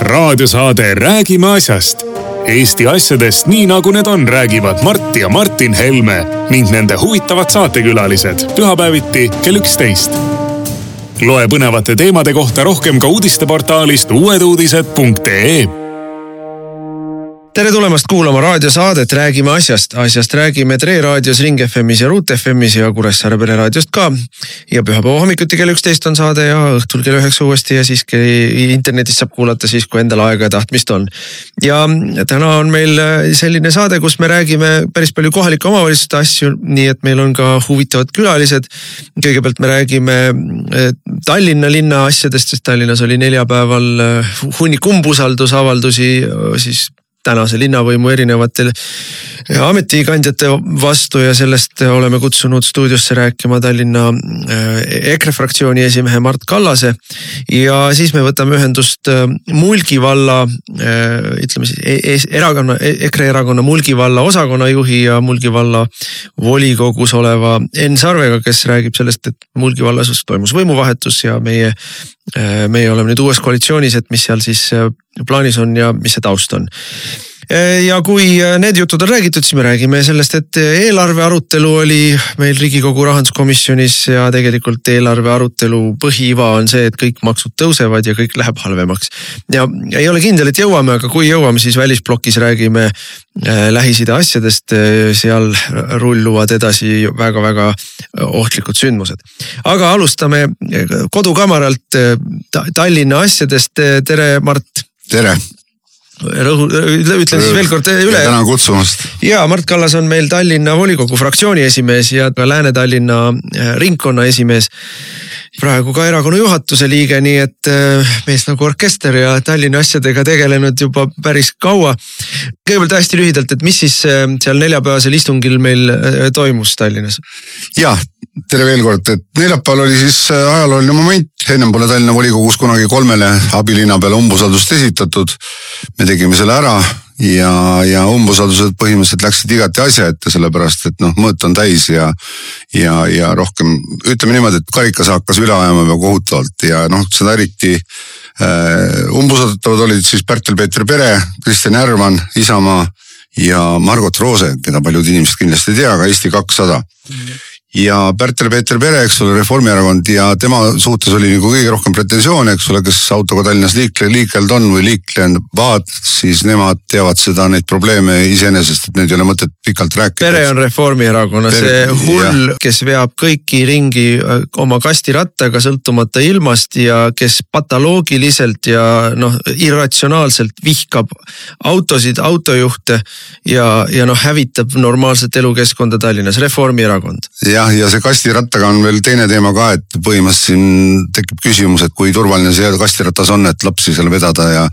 raadiosaade Räägime asjast. Eesti asjadest nii nagu need on, räägivad Mart ja Martin Helme ning nende huvitavad saatekülalised pühapäeviti kell üksteist. loe põnevate teemade kohta rohkem ka uudisteportaalist uueduudised.ee tere tulemast kuulama raadiosaadet Räägime asjast. asjast räägime Tre raadios, Ring FM-is ja Ruut FM-is ja Kuressaare pereraadiost ka. ja pühapäeva hommikuti kell üksteist on saade ja õhtul kell üheksa uuesti ja siis internetis saab kuulata siis, kui endal aega ja tahtmist on. ja täna on meil selline saade, kus me räägime päris palju kohalike omavalitsuste asju, nii et meil on ka huvitavad külalised. kõigepealt me räägime eh, Tallinna linna asjadest, sest Tallinnas oli neljapäeval eh, hunnik umbusaldusavaldusi siis tänase linnavõimu erinevatel ametikandjate vastu ja sellest oleme kutsunud stuudiosse rääkima Tallinna äh, EKRE fraktsiooni esimehe Mart Kallase. ja siis me võtame ühendust äh, Mulgi valla, äh, ütleme siis e-, e erakonna, EKRE erakonna Mulgi valla osakonnajuhi ja Mulgi valla volikogus oleva Enn Sarvega, kes räägib sellest, et Mulgi vallas toimus võimuvahetus ja meie meie oleme nüüd uues koalitsioonis, et mis seal siis plaanis on ja mis see taust on ja kui eh, need jutud on räägitud, siis me räägime sellest, et eh, eelarve arutelu oli meil Riigikogu rahanduskomisjonis ja tegelikult eelarve arutelu põhiiva on see, et kõik maksud tõusevad ja kõik läheb halvemaks. ja ei ole kindel, et jõuame, aga kui jõuame, siis välisplokis räägime Lähis-Ida asjadest, seal rulluvad edasi väga-väga ohtlikud sündmused. aga alustame kodukamaralt Tallinna asjadest, tere Mart. tere rõhu, ütlen siis veel kord üle. tänan kutsumast. ja Mart Kallas on meil Tallinna volikogu fraktsiooni esimees ja ka Lääne-Tallinna äh, ringkonna esimees. praegu ka erakonna juhatuse liige, nii et äh, mees nagu orkester ja Tallinna asjadega tegelenud juba päris kaua. kõigepealt hästi lühidalt, et mis siis seal neljapäevasel istungil meil toimus Tallinnas? jah, tere veel kord, et neljapäeval oli siis ajalooline moment, ennem pole Tallinna volikogus kunagi kolmele abilinnapeale umbusaldust esitatud. me tegime selle ära ja, ja umbusaldused põhimõtteliselt läksid igati asja ette, sellepärast et noh, mõõt on täis ja. ja, ja rohkem ütleme niimoodi, et karikas hakkas üle ajama juba kohutavalt ja noh, seda eriti äh,. umbusaldatavad olid siis Pärtel-Peeter Pere, Kristjan Järvan, Isamaa ja Margot Roose, keda paljud inimesed kindlasti ei tea, aga Eesti kakssada mm ja Pärtel-Peeter Pere, eks ole, Reformierakond ja tema suhtes oli nagu kõige rohkem pretensioone, eks ole, kes autoga Tallinnas liikle, liiklenud on või liiklevad, siis nemad teavad seda, neid probleeme iseenesest, et neid ei ole mõtet pikalt rääkida. Pere on Reformierakonna see hull, kes veab kõiki ringi äh, oma kastirattaga sõltumata ilmast ja kes patoloogiliselt ja noh, irratsionaalselt vihkab autosid, autojuhte ja, ja noh, hävitab normaalset elukeskkonda Tallinnas, Reformierakond. jah, jah, ja see kastirattaga on veel teine teema ka, et põhimõtteliselt siin tekib küsimus, et kui turvaline see kastiratas on, et lapsi seal vedada ja.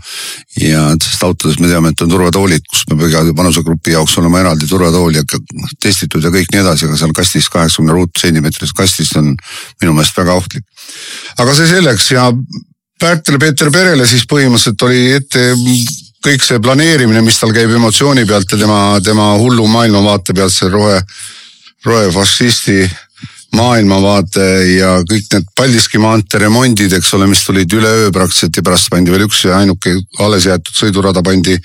ja sest autodes me teame, et on turvatoolid, kus peab iga vanusegrupi jaoks olema eraldi turvatool ja testitud ja kõik nii edasi, aga seal kastis kaheksakümne ruutsentimeetrises kastis on minu meelest väga ohtlik. aga see selleks ja Pärtele Peeter Perele siis põhimõtteliselt oli ette kõik see planeerimine, mis tal käib emotsiooni pealt ja tema, tema hullu maailmavaate pealt, see rohe rohefašisti maailmavaate ja kõik need Paldiski maantee remondid, eks ole, mis tulid üleöö praktiliselt ja pärast pandi veel üks ja ainuke alles jäetud sõidurada pandi,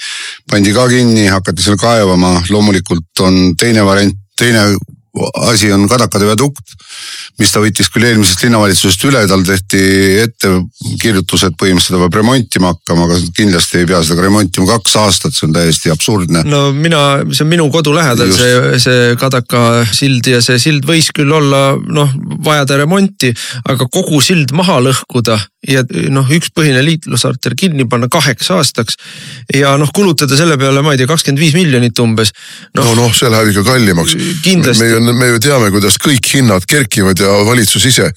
pandi ka kinni, hakati seal kaevama. loomulikult on teine variant, teine asi on Kadakade viadukt mis ta võttis küll eelmisest linnavalitsusest üle, tal tehti ettekirjutus, et põhimõtteliselt ta peab remontima hakkama, aga kindlasti ei pea seda ka remontima kaks aastat, see on täiesti absurdne. no mina, see on minu kodu lähedal, see, see Kadaka sild ja see sild võis küll olla noh, vajada remonti, aga kogu sild maha lõhkuda ja noh, üks põhine liiklusarter kinni panna kaheks aastaks. ja noh, kulutada selle peale, ma ei tea, kakskümmend viis miljonit umbes no,. no noh, see läheb ikka kallimaks. ju, me ju teame, kuidas kõik hinnad kerkivad ja valitsus ise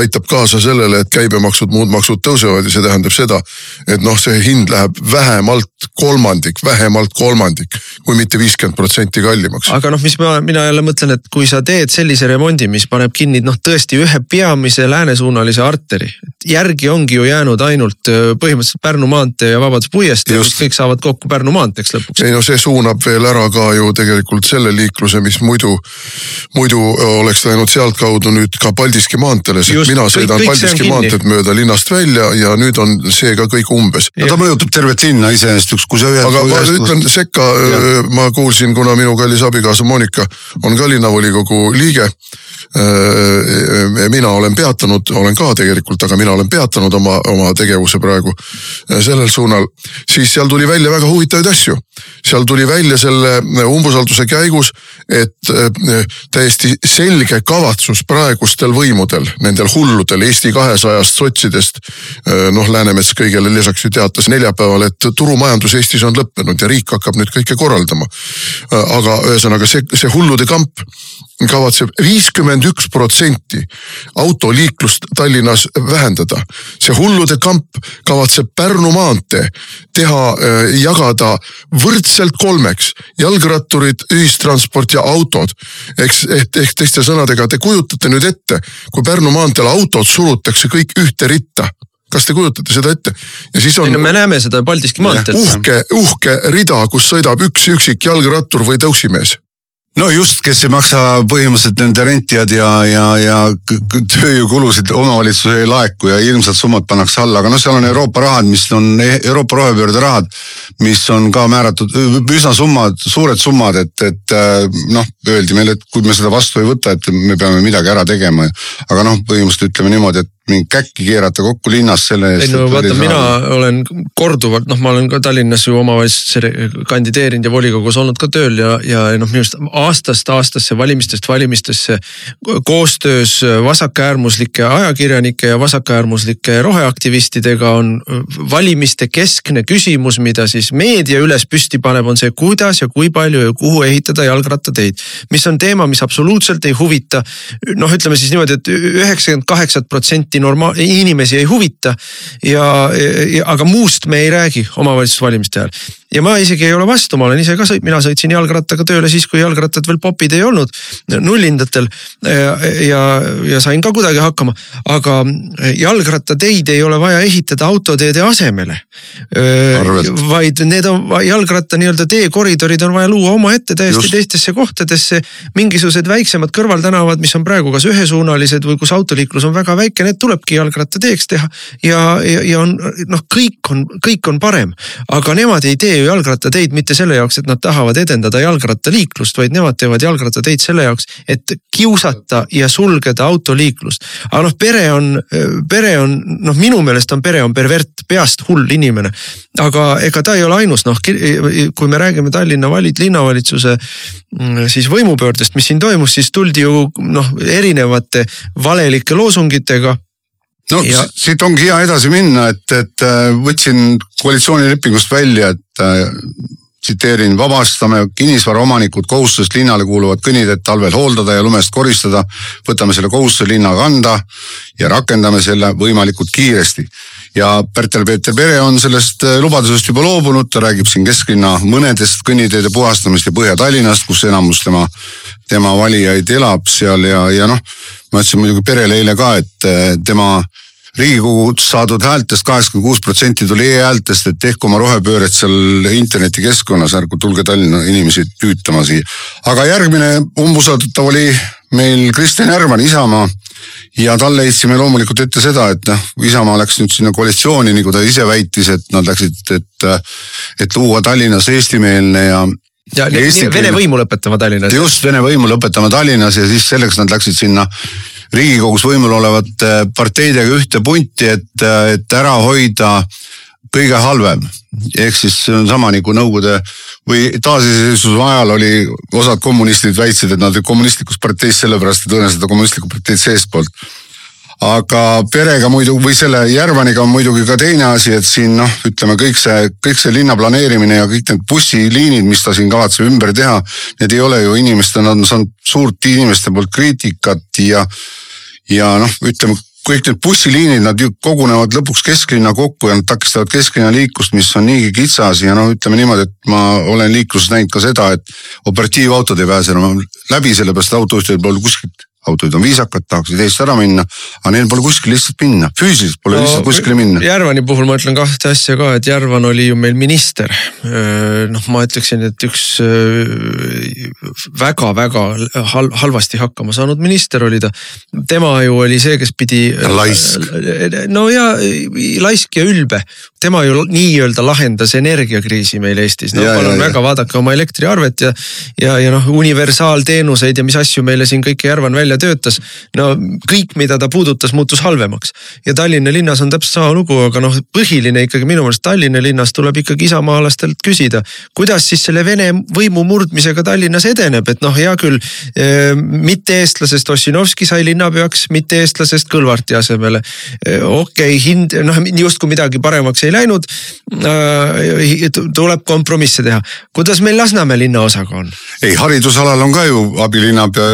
aitab kaasa sellele, et käibemaksud, muud maksud tõusevad ja see tähendab seda, et noh, see hind läheb vähemalt kolmandik, vähemalt kolmandik, kui mitte viiskümmend protsenti kallimaks. aga noh, mis ma, mina jälle mõtlen, et kui sa teed sellise remondi, mis paneb kinni noh, tõesti ühe peamise läänesuunalise arteri. järgi ongi ju jäänud ainult põhimõtteliselt Pärnu maantee ja Vabaduse puiestee, mis kõik saavad kokku Pärnu maanteeks lõpuks. ei no see suunab veel ära ka ju tegelikult selle liikluse, mis muidu muidu oleks läinud sealtkaudu nüüd ka Paldiski maanteele, sest mina sõidan kõik, kõik Paldiski maanteed mööda linnast välja ja nüüd on see ka kõik umbes. no ta mõjutab tervet linna iseenesest, kui sa ühest. aga ma ütlen sekka, ma kuulsin, kuna minu kallis abikaasa Monika on ka linnavolikogu liige mina olen peatanud, olen ka tegelikult, aga mina olen peatanud oma, oma tegevuse praegu sellel suunal, siis seal tuli välja väga huvitavaid asju. seal tuli välja selle umbusalduse käigus, et täiesti selge kavatsus praegustel võimudel, nendel hulludel Eesti kahesajast sotsidest. noh, Läänemets kõigele lisaks ju teatas neljapäeval, et turumajandus Eestis on lõppenud ja riik hakkab nüüd kõike korraldama. aga ühesõnaga see, see hullude kamp kavatseb viiskümmend üks protsenti autoliiklust Tallinnas vähendada. see hullude kamp kavatseb Pärnu maantee teha, äh, jagada võrdselt kolmeks, jalgratturid, ühistransport ja autod. eks, ehk, ehk teiste sõnadega, te kujutate nüüd ette, kui Pärnu maanteel autod surutakse kõik ühte ritta kas te kujutate seda ette? ja siis on. me näeme seda Paldiski maanteel. uhke, uhke rida, kus sõidab üks üksik jalgrattur või tõuksimees no just, kes ei maksa põhimõtteliselt nende rentijad ja, ja, ja tööjõukulusid omavalitsusele ei laeku ja hirmsad summad pannakse alla, aga noh, seal on Euroopa rahad, mis on Euroopa rohepöörde rahad, mis on ka määratud üsna summad, suured summad, et, et noh, öeldi meile, et kui me seda vastu ei võta, et me peame midagi ära tegema. aga noh, põhimõtteliselt ütleme niimoodi, et mind käkki keerata kokku linnas selle eest. ei no vaata, mina olen korduvalt, noh, ma olen ka Tallinnas ju omavalitsusse kandideerinud ja volikogus olnud ka tööl ja, ja noh, minu arust aastast aastasse, valimistest valimistesse koostöös vasakäärmuslike ajakirjanike ja vasakäärmuslike roheaktivistidega on valimiste keskne küsimus, mida siis meedia üles püsti paneb, on see, kuidas ja kui palju ja kuhu ehitada jalgrattateid. mis on teema, mis absoluutselt ei huvita, noh, ütleme siis niimoodi et, et üheksakümmend kaheksat protsenti protsenti normaal-, inimesi ei huvita. ja, ja, aga muust me ei räägi omavalitsusvalimiste ajal ja ma isegi ei ole vastu, ma olen ise ka sõit-, mina sõitsin jalgrattaga tööle siis, kui jalgrattad veel popid ei olnud, nullindatel. ja, ja, ja sain ka kuidagi hakkama, aga jalgrattateid ei ole vaja ehitada autoteede asemele. vaid need on jalgratta nii-öelda teekoridorid on vaja luua omaette täiesti Just. teistesse kohtadesse. mingisugused väiksemad kõrvaltänavad, mis on praegu kas ühesuunalised või kus autoliiklus on väga väike, need tulebki jalgrattateeks teha. ja, ja, ja on noh, kõik on, kõik on parem, aga nemad ei tee ju jalgrattateid mitte selle jaoks, et nad tahavad edendada jalgrattaliiklust, vaid nemad teevad jalgrattateid selle jaoks, et kiusata ja sulgeda autoliiklust. aga noh, pere on, pere on noh, minu meelest on pere on pervert, peast hull inimene. aga ega ta ei ole ainus, noh kui me räägime Tallinna valit-, linnavalitsuse mm, siis võimupöördest, mis siin toimus, siis tuldi ju noh, erinevate valelike loosungitega no ja... siit ongi hea edasi minna, et, et äh, võtsin koalitsioonilepingust välja, et äh, tsiteerin, vabastame kinnisvaraomanikud kohustusest linnale kuuluvat kõnniteed talvel hooldada ja lumest koristada. võtame selle kohustuse linna kanda ja rakendame selle võimalikult kiiresti. Ja Pärtel-Peeter Pere on sellest äh, lubadusest juba loobunud, ta räägib siin kesklinna mõnedest kõnniteede puhastamist ja Põhja-Tallinnast, kus enamus tema, tema valijaid elab seal ja, ja noh. ma ütlesin muidugi perele eile ka, et tema Riigikogu saadud häältest kaheksakümmend kuus protsenti tuli e-häältest, et tehke oma rohepööret seal internetikeskkonnas, ärgu tulge Tallinna inimesi tüütama siia. aga järgmine umbusaldatav oli meil Kristjan Järvan, Isamaa. ja talle heitsime loomulikult ette seda, et noh, Isamaa läks nüüd sinna koalitsiooni, nagu ta ise väitis, et nad läksid, et, et luua Tallinnas eestimeelne ja ja Eesti Vene võimu lõpetama Tallinnas. just, Vene võimu lõpetama Tallinnas ja siis selleks nad läksid sinna Riigikogus võimul olevate parteidega ühte punti, et, et ära hoida kõige halvem. ehk siis see on sama nagu Nõukogude või taasiseseisvuse ajal oli, osad kommunistid väitsid, et nad olid kommunistlikus parteis sellepärast, et õõnestada kommunistlikku parteid seestpoolt aga perega muidu või selle Järvaniga on muidugi ka teine asi, et siin noh, ütleme kõik see, kõik see linna planeerimine ja kõik need bussiliinid, mis ta siin kavatseb ümber teha. Need ei ole ju inimeste, nad on saanud suurt inimeste poolt kriitikat ja, ja noh, ütleme kõik need bussiliinid, nad ju kogunevad lõpuks kesklinna kokku ja nad takistavad kesklinna liiklust, mis on niigi kitsas. Ja noh, ütleme niimoodi, et ma olen liikluses näinud ka seda, et operatiivautod ei pääse enam läbi, sellepärast autojuhtidel pole kuskilt autojuhid on viisakad, tahaksid eest ära minna, aga neil pole kuskile lihtsalt minna, füüsiliselt pole no, lihtsalt kuskile minna. Järvani puhul ma ütlen kahte asja ka, et Järvan oli ju meil minister. noh, ma ütleksin, et üks väga-väga hal halvasti hakkama saanud minister oli ta. tema ju oli see, kes pidi. laisk. no ja laisk ja ülbe, tema ju nii-öelda lahendas energiakriisi meil Eestis, no ja, palun ja, väga, vaadake oma elektriarvet ja. ja, ja noh, universaalteenuseid ja mis asju meile siin kõike Järvan välja töötas. no kõik, mida ta puudutas, muutus halvemaks ja Tallinna linnas on täpselt sama lugu, aga noh, põhiline ikkagi minu meelest Tallinna linnas tuleb ikkagi isamaalastelt küsida. kuidas siis selle Vene võimu murdmisega Tallinnas edeneb, et noh, hea küll eh,, mitte-eestlasest Ossinovski sai linnapeaks, mitte-eestlasest Kõlvarti asemele eh,. okei okay,, hind noh, justkui midagi paremaks ei läinud äh,. tuleb kompromisse teha, kuidas meil Lasnamäe linnaosaga on? ei, haridusalal on ka ju abilinnapea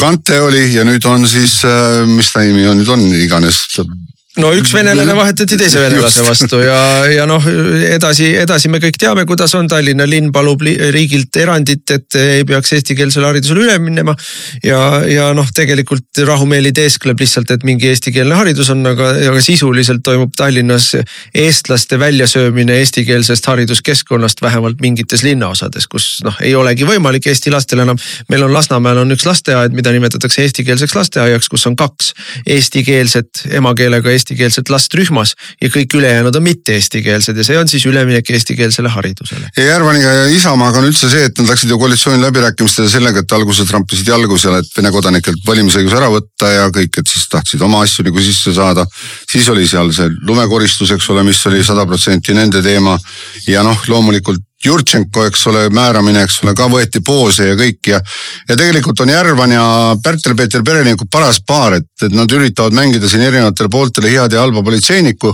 Kante oli ja nüüd on siis, äh, mis ta nimi on, nüüd on iganes no üks venelane vahetati teise venelase vastu ja, ja noh, edasi, edasi me kõik teame, kuidas on, Tallinna linn palub riigilt erandit, et ei peaks eestikeelsele haridusele üle minema. ja, ja noh, tegelikult rahumeeli teeskleb lihtsalt, et mingi eestikeelne haridus on, aga, aga sisuliselt toimub Tallinnas eestlaste väljasöömine eestikeelsest hariduskeskkonnast vähemalt mingites linnaosades, kus noh, ei olegi võimalik eesti lastel enam. meil on Lasnamäel on üks lasteaed, mida nimetatakse eestikeelseks lasteaiaks, kus on kaks eestikeelset emakeelega eestikeelset last rühmas ja kõik ülejäänud on mitte eestikeelsed ja see on siis üleminek eestikeelsele haridusele. ja Järvaniga ja Isamaaga on üldse see, et nad läksid ju koalitsiooni läbirääkimistele sellega, et alguses trampisid jalgu seal, et Vene kodanikelt valimisõigus ära võtta ja kõik, et siis tahtsid oma asju nagu sisse saada. siis oli seal see lumekoristus, eks ole, mis oli sada protsenti nende teema ja noh, loomulikult Jurtšenko, eks ole, määramine, eks ole, ka võeti poose ja kõik ja. ja tegelikult on Järvan ja Pärtel-Peeter Pere nagu paras paar, et, et nad üritavad mängida siin erinevatele pooltele head ja halba politseinikku.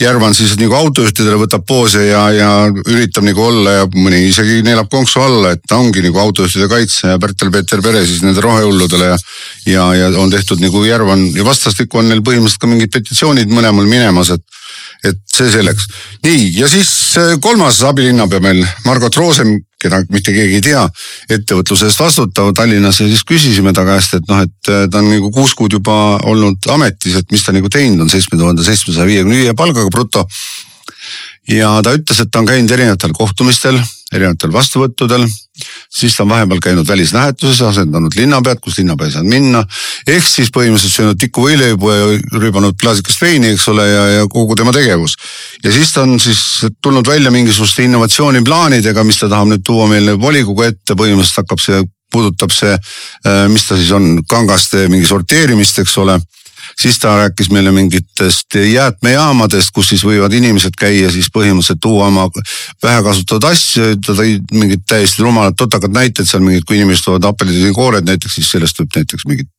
Järvan siis nagu autojuhtidele võtab poose ja, ja üritab nagu olla ja mõni isegi neelab konksu alla, et ta ongi nagu autojuhtide kaitse ja Pärtel-Peeter Pere siis nende rohehulludele ja. ja, ja on tehtud nagu Järvan ja vastastikku on neil põhimõtteliselt ka mingid petitsioonid mõlemal minemas, et et see selleks. nii, ja siis kolmas abilinnapea meil, Margot Roosem, keda mitte keegi ei tea, ettevõtluse eest vastutav Tallinnas ja siis küsisime ta käest, et noh, et äh, ta on nagu kuus kuud juba olnud ametis, et mis ta nagu teinud on seitsme tuhande seitsmesaja viiekümne viie palgaga bruto. ja ta ütles, et ta on käinud erinevatel kohtumistel, erinevatel vastuvõttudel siis ta on vahepeal käinud välislähetuses, asendanud linnapead, kus linnapea ei saanud minna. ehk siis põhimõtteliselt söönud tikku võileibu ja rüübanud klaasikest veini, eks ole, ja, ja kogu tema tegevus. ja siis ta on siis tulnud välja mingisuguste innovatsiooniplaanidega, mis ta tahab nüüd tuua meile volikogu ette, põhimõtteliselt hakkab see, puudutab see, äh, mis ta siis on, kangaste mingi sorteerimist, eks ole siis ta rääkis meile mingitest jäätmejaamadest, kus siis võivad inimesed käia siis põhimõtteliselt tuua oma vähekasutatud asju, ta tõi mingid täiesti rumalad totakad näited seal mingid, kui inimesed toovad apelsinikoored näiteks, siis sellest võib näiteks mingit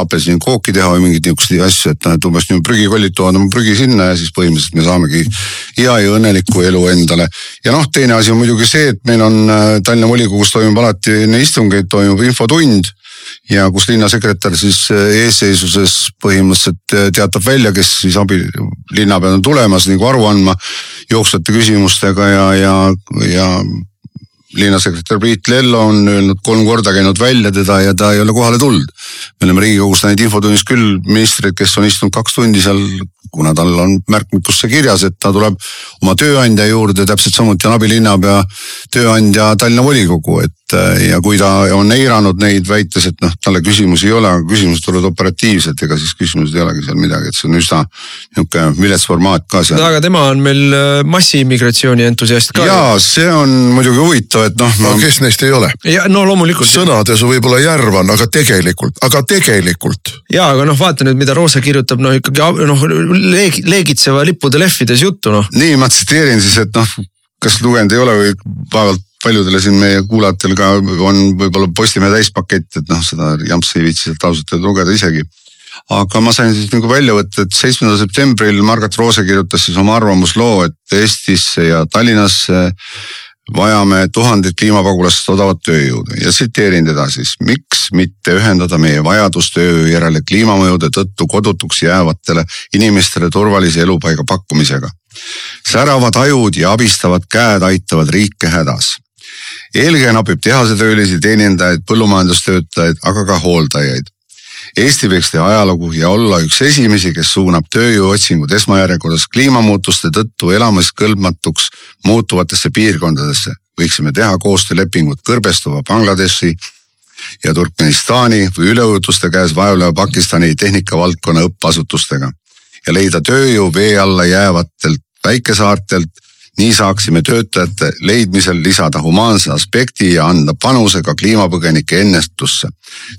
apelsinikooki teha või mingeid niisuguseid asju, et noh, et umbes niimoodi prügikollid toovad oma prügi sinna ja siis põhimõtteliselt me saamegi hea ja õnnelikku elu endale. ja noh, teine asi on muidugi see, et meil on äh, Tallinna volikogus toimub alati enne istungeid toimub infotund ja kus linnasekretär siis äh, eesseisuses põhimõtteliselt äh, teatab välja, kes siis abi, linnapea on tulemas nagu aru andma jooksvate küsimustega ja, ja, ja linnasekretär Priit Lello on öelnud kolm korda käinud välja teda ja ta ei ole kohale tulnud. me oleme riigikogus näinud infotunnis küll ministreid, kes on istunud kaks tundi seal, kuna tal on märkmikusse kirjas, et ta tuleb oma tööandja juurde, täpselt samuti on abilinnapea tööandja Tallinna volikogu, et ja kui ta on eiranud neid, väites, et noh, talle küsimusi ei ole, aga küsimused tulevad operatiivselt, ega siis küsimused ei olegi seal midagi, et see on üsna nihuke vilets formaat ka seal. aga tema on meil äh, massiimmigratsiooni entusiast ka. ja see on muidugi huvitav, et noh no,. no kes neist ei ole? no loomulikult. sõnades võib-olla Järvan, aga tegelikult, aga tegelikult. ja, aga noh, vaata nüüd, mida Roosa kirjutab, no ikkagi noh leeg, leegitseva lippude lehvides juttu noh. nii, ma tsiteerin siis, et noh kas lugenud ei ole või vaevalt paljudele siin meie kuulajatel ka on võib-olla Postimehe täispakett, et noh, seda jampsi ei viitsi sealt ausalt öelda lugeda isegi. aga ma sain siis nagu välja võtta, et seitsmendal septembril Margaret Roose kirjutas siis oma arvamusloo, et Eestisse ja Tallinnasse vajame tuhandeid kliimapagulast odavat tööjõudu ja tsiteerin teda siis. miks mitte ühendada meie vajadus tööjõu järele kliimamõjude tõttu kodutuks jäävatele inimestele turvalise elupaiga pakkumisega. säravad ajud ja abistavad käed aitavad riike hädas eelkõige napib tehasetöölisi, teenindajaid, põllumajandustöötajaid, aga ka hooldajaid. Eesti võiks teha ajalugu ja olla üks esimesi, kes suunab tööjõuotsingud esmajärjekorras kliimamuutuste tõttu elamiskõlbmatuks muutuvatesse piirkondadesse. võiksime teha koostöölepingud kõrbestuva Bangladeshi ja Turkmenistani või üleujutuste käes vaevleva Pakistani tehnikavaldkonna õppeasutustega ja leida tööjõu vee alla jäävatelt väikesaartelt nii saaksime töötajate leidmisel lisada humaanse aspekti ja anda panuse ka kliimapõgenike ennetusse.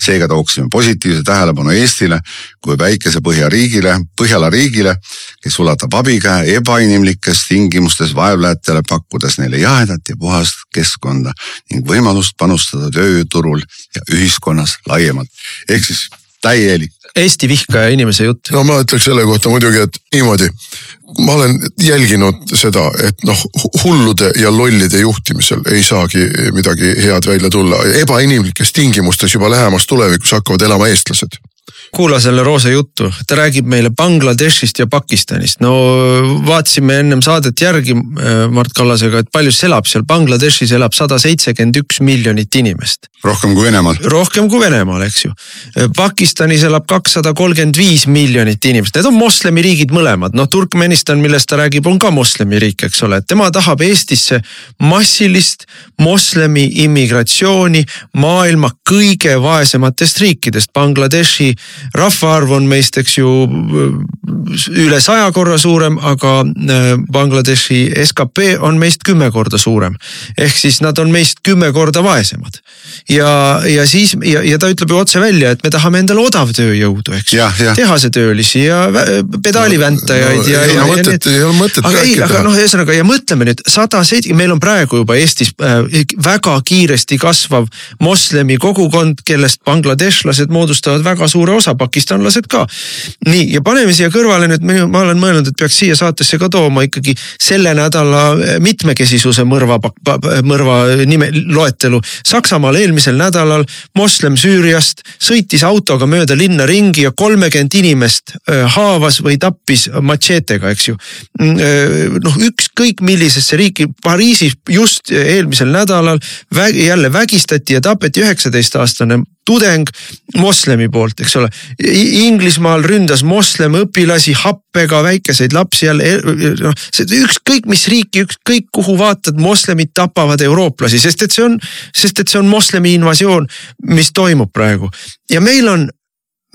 seega tooksime positiivse tähelepanu Eestile kui väikese Põhjariigile, Põhjala riigile, kes ulatab abikäe ebainimlikes tingimustes vaevlejatele, pakkudes neile jahedat ja puhast keskkonda ning võimalust panustada tööjõuturul ja ühiskonnas laiemalt. ehk siis täielik. Eesti vihkaja inimese jutt. no ma ütleks selle kohta muidugi, et niimoodi. ma olen jälginud seda, et noh, hullude ja lollide juhtimisel ei saagi midagi head välja tulla. ebainimlikes tingimustes juba lähemas tulevikus hakkavad elama eestlased kuula selle Roose juttu, ta räägib meile Bangladeshist ja Pakistanist. no vaatasime ennem saadet järgi äh, Mart Kallasega, et palju siis elab seal. Bangladeshis elab sada seitsekümmend üks miljonit inimest. rohkem kui Venemaal. rohkem kui Venemaal, eks ju. Äh, Pakistanis elab kakssada kolmkümmend viis miljonit inimest, need on moslemiriigid mõlemad, noh Turkmenistan, millest ta räägib, on ka moslemiriik, eks ole, et tema tahab Eestisse massilist moslemi immigratsiooni maailma kõige vaesematest riikidest. Bangladeshi rahvaarv on meist, eks ju, üle saja korra suurem, aga äh, Bangladeshi skp on meist kümme korda suurem. ehk siis nad on meist kümme korda vaesemad. ja, ja siis ja, ja ta ütleb ju otse välja, et me tahame endale odavtööjõudu, eks ju. tehasetöölisi ja pedaaliväntajaid no, ja, ja, ja need. ei ole mõtet aga rääkida. aga noh, ühesõnaga ja mõtleme nüüd sada seitse, meil on praegu juba Eestis äh, väga kiiresti kasvav moslemi kogukond, kellest bangladeshlased moodustavad väga suure osa, pakistanlased ka. nii ja paneme siia kõrvale nüüd, ma olen mõelnud, et peaks siia saatesse ka tooma ikkagi selle nädala eh, mitmekesisuse mõrva, mõrva nime, loetelu. Saksamaal eelmisel nädalal moslem Süüriast sõitis autoga mööda linna ringi ja kolmekümmend inimest eh, haavas või tappis matšeetega, eks ju. Mm, eh, noh, ükskõik millisesse riiki, Pariisis just eelmisel nädalal väg, jälle vägistati ja tapeti üheksateistaastane tudeng moslemi poolt, eks ole. Inglismaal ründas moslem õpilasi happega, väikeseid lapsi jälle, noh, ükskõik mis riiki, ükskõik kuhu vaatad, moslemid tapavad eurooplasi, sest et see on, sest et see on moslemi invasioon, mis toimub praegu. ja meil on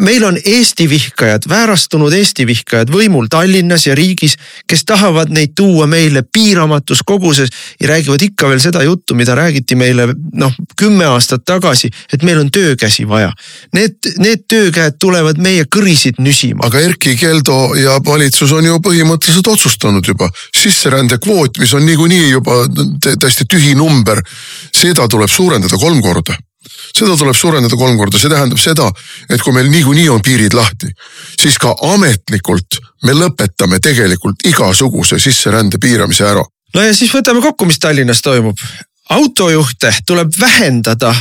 meil on Eesti vihkajad, väärastunud Eesti vihkajad võimul Tallinnas ja riigis, kes tahavad neid tuua meile piiramatus koguses ja räägivad ikka veel seda juttu, mida räägiti meile noh, kümme aastat tagasi, et meil on töökäsi vaja. Need, need töökäed tulevad meie kõrisid nüsima. aga Erkki Keldo ja valitsus on ju põhimõtteliselt otsustanud juba sisserändekvoot, mis on niikuinii juba täiesti tühi number, seda tuleb suurendada kolm korda seda tuleb suurendada kolm korda, see tähendab seda, et kui meil niikuinii on piirid lahti, siis ka ametlikult me lõpetame tegelikult igasuguse sisserände piiramise ära. no ja siis võtame kokku, mis Tallinnas toimub. autojuhte tuleb vähendada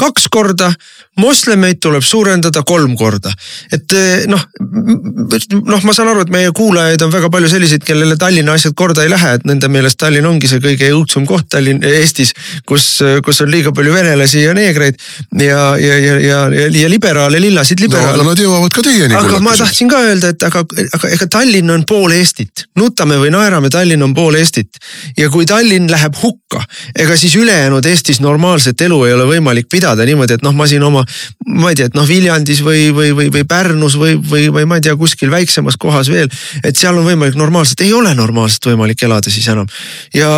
kaks korda, moslemeid tuleb suurendada kolm korda. et eh, noh, noh, ma saan aru, et meie kuulajaid on väga palju selliseid, kellele Tallinna asjad korda ei lähe, et nende meelest Tallinn ongi see kõige õudsem koht Tallinn, Eestis, kus, kus on liiga palju venelasi ja neegreid ja, ja, ja, ja, ja, ja liberaale, lillasid liberaale no,. aga nad jõuavad ka teieni. aga ma tahtsin ka öelda, et aga, aga ega Tallinn on pool Eestit, nutame või naerame, Tallinn on pool Eestit ja kui Tallinn läheb hukka, ega siis ülejäänud Eestis normaalset elu ei ole võimalik pidada pidada niimoodi, et noh, ma siin oma, ma ei tea, et noh, Viljandis või, või, või, või Pärnus või, või, või ma ei tea, kuskil väiksemas kohas veel. et seal on võimalik normaalselt, ei ole normaalselt võimalik elada siis enam. ja,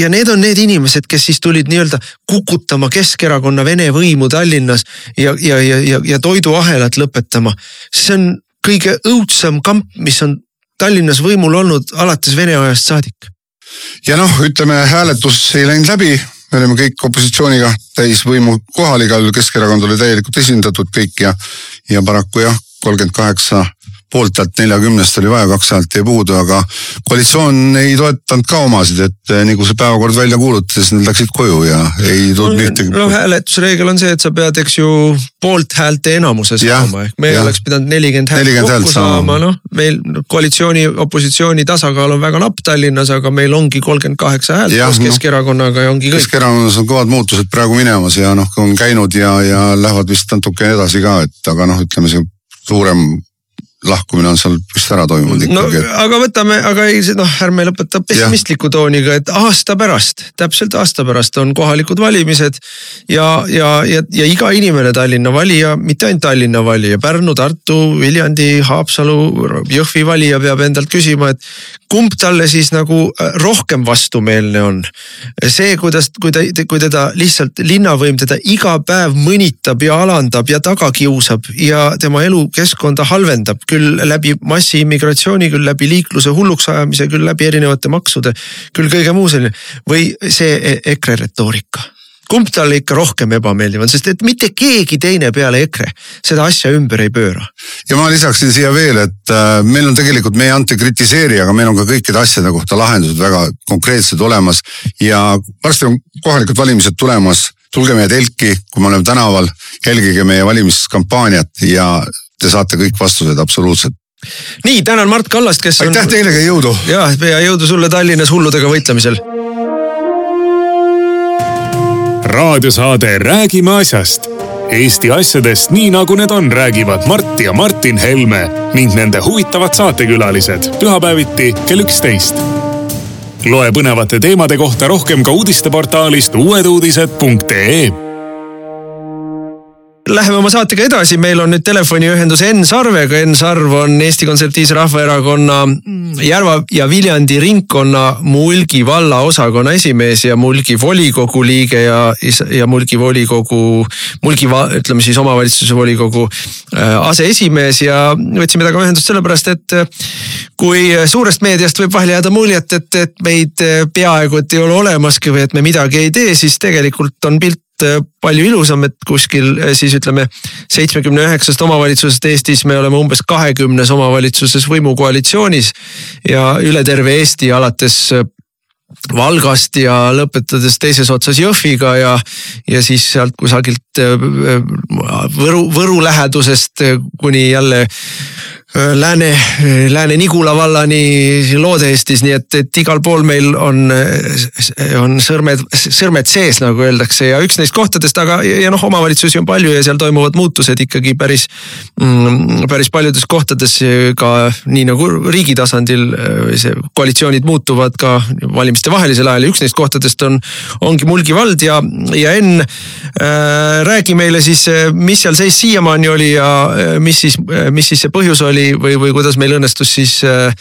ja need on need inimesed, kes siis tulid nii-öelda kukutama Keskerakonna Vene võimu Tallinnas ja, ja, ja, ja, ja toiduahelat lõpetama. see on kõige õudsem kamp, mis on Tallinnas võimul olnud alates Vene ajast saadik ja noh, ütleme hääletus ei läinud läbi me olime kõik opositsiooniga täisvõimu kohal, igal Keskerakond oli täielikult esindatud kõik ja, ja paraku jah, kolmkümmend kaheksa poolthäält neljakümnest oli vaja, kaks häält jäi puudu, aga koalitsioon ei toetanud ka omasid, et eh, nii kui see päevakord välja kuulutades, nad läksid koju ja ei tulnud ühtegi. no hääletusreegel on see, et sa pead, eks ju, poolthäälte enamuse saama, ehk me ja. oleks pidanud nelikümmend häält kokku saama, noh, meil koalitsiooni, opositsiooni tasakaal on väga napp Tallinnas, aga meil ongi kolmkümmend kaheksa häält koos no, Keskerakonnaga ja ongi kõik. Keskerakonnas on kõvad muutused praegu minemas ja noh, on käinud ja, ja lähevad vist natuke edasi ka, et aga noh, ütleme see suurem lahkumine on seal vist ära toimunud ikkagi no,. aga võtame, aga ei, noh, ärme lõpeta pessimistliku tooniga, et aasta pärast, täpselt aasta pärast on kohalikud valimised. ja, ja, ja, ja iga inimene Tallinna valija, mitte ainult Tallinna valija, Pärnu, Tartu, Viljandi, Haapsalu, Jõhvi valija peab endalt küsima, et kumb talle siis nagu äh, rohkem vastumeelne on. see, kuidas, kui ta, kui teda lihtsalt linnavõim teda iga päev mõnitab ja alandab ja taga kiusab ja tema elukeskkonda halvendab küll läbi massiimmigratsiooni, küll läbi liikluse hulluks ajamise, küll läbi erinevate maksude, küll kõige muu selline. Või see e-, EKRE retoorika. Kumb talle ikka rohkem ebameeldiv on, sest et mitte keegi teine peale EKRE seda asja ümber ei pööra. ja ma lisaksin siia veel, et äh, meil on tegelikult, me ei anta kritiseeri, aga meil on ka kõikide asjade kohta lahendused väga konkreetsed olemas. Ja varsti on kohalikud valimised tulemas. Tulge meie telki, kui me oleme tänaval, jälgige meie valimiskampaaniat ja te saate kõik vastused absoluutselt nii, tänan Mart Kallast, kes aitäh on... teile ka jõudu. ja, ja jõudu sulle Tallinnas hulludega võitlemisel. raadiosaade Räägime asjast. Eesti asjadest nii nagu need on, räägivad Mart ja Martin Helme ning nende huvitavad saatekülalised pühapäeviti kell üksteist. loe põnevate teemade kohta rohkem ka uudisteportaalist uueduudised.ee Läheme oma saatega edasi, meil on nüüd telefoniühendus Enn Sarvega. Enn Sarv on Eesti Konservatiivse Rahvaerakonna Järva ja Viljandi ringkonna Mulgi valla osakonna esimees ja Mulgi volikogu liige ja, ja Mulgi volikogu, Mulgi, ütleme siis omavalitsuse volikogu äh, aseesimees ja võtsime temaga ühendust sellepärast, et äh, kui suurest meediast võib vahel jääda muljet, et, et meid äh, peaaegu et ei ole olemaski või et me midagi ei tee, siis tegelikult on pilt palju ilusam, et kuskil äh, siis ütleme seitsmekümne üheksast omavalitsusest Eestis me oleme umbes kahekümnes omavalitsuses võimukoalitsioonis ja üle terve Eesti alates äh, Valgast ja lõpetades teises otsas Jõhviga ja, ja siis sealt kusagilt Võru, Võru lähedusest kuni jälle Lääne, Lääne-Nigula vallani Loode-Eestis, nii et, et igal pool meil on, on sõrmed, sõrmed sees, nagu öeldakse ja üks neist kohtadest, aga ja noh, omavalitsusi on palju ja seal toimuvad muutused ikkagi päris mm,, päris paljudes kohtades ka nii nagu riigi tasandil see koalitsioonid muutuvad ka valimiste vahelisel ajal ja üks neist kohtadest on, ongi Mulgi vald ja, ja Enn äh,, räägi meile siis, mis seal seis siiamaani oli ja mis siis, mis siis see põhjus oli või, või kuidas meil õnnestus siis äh,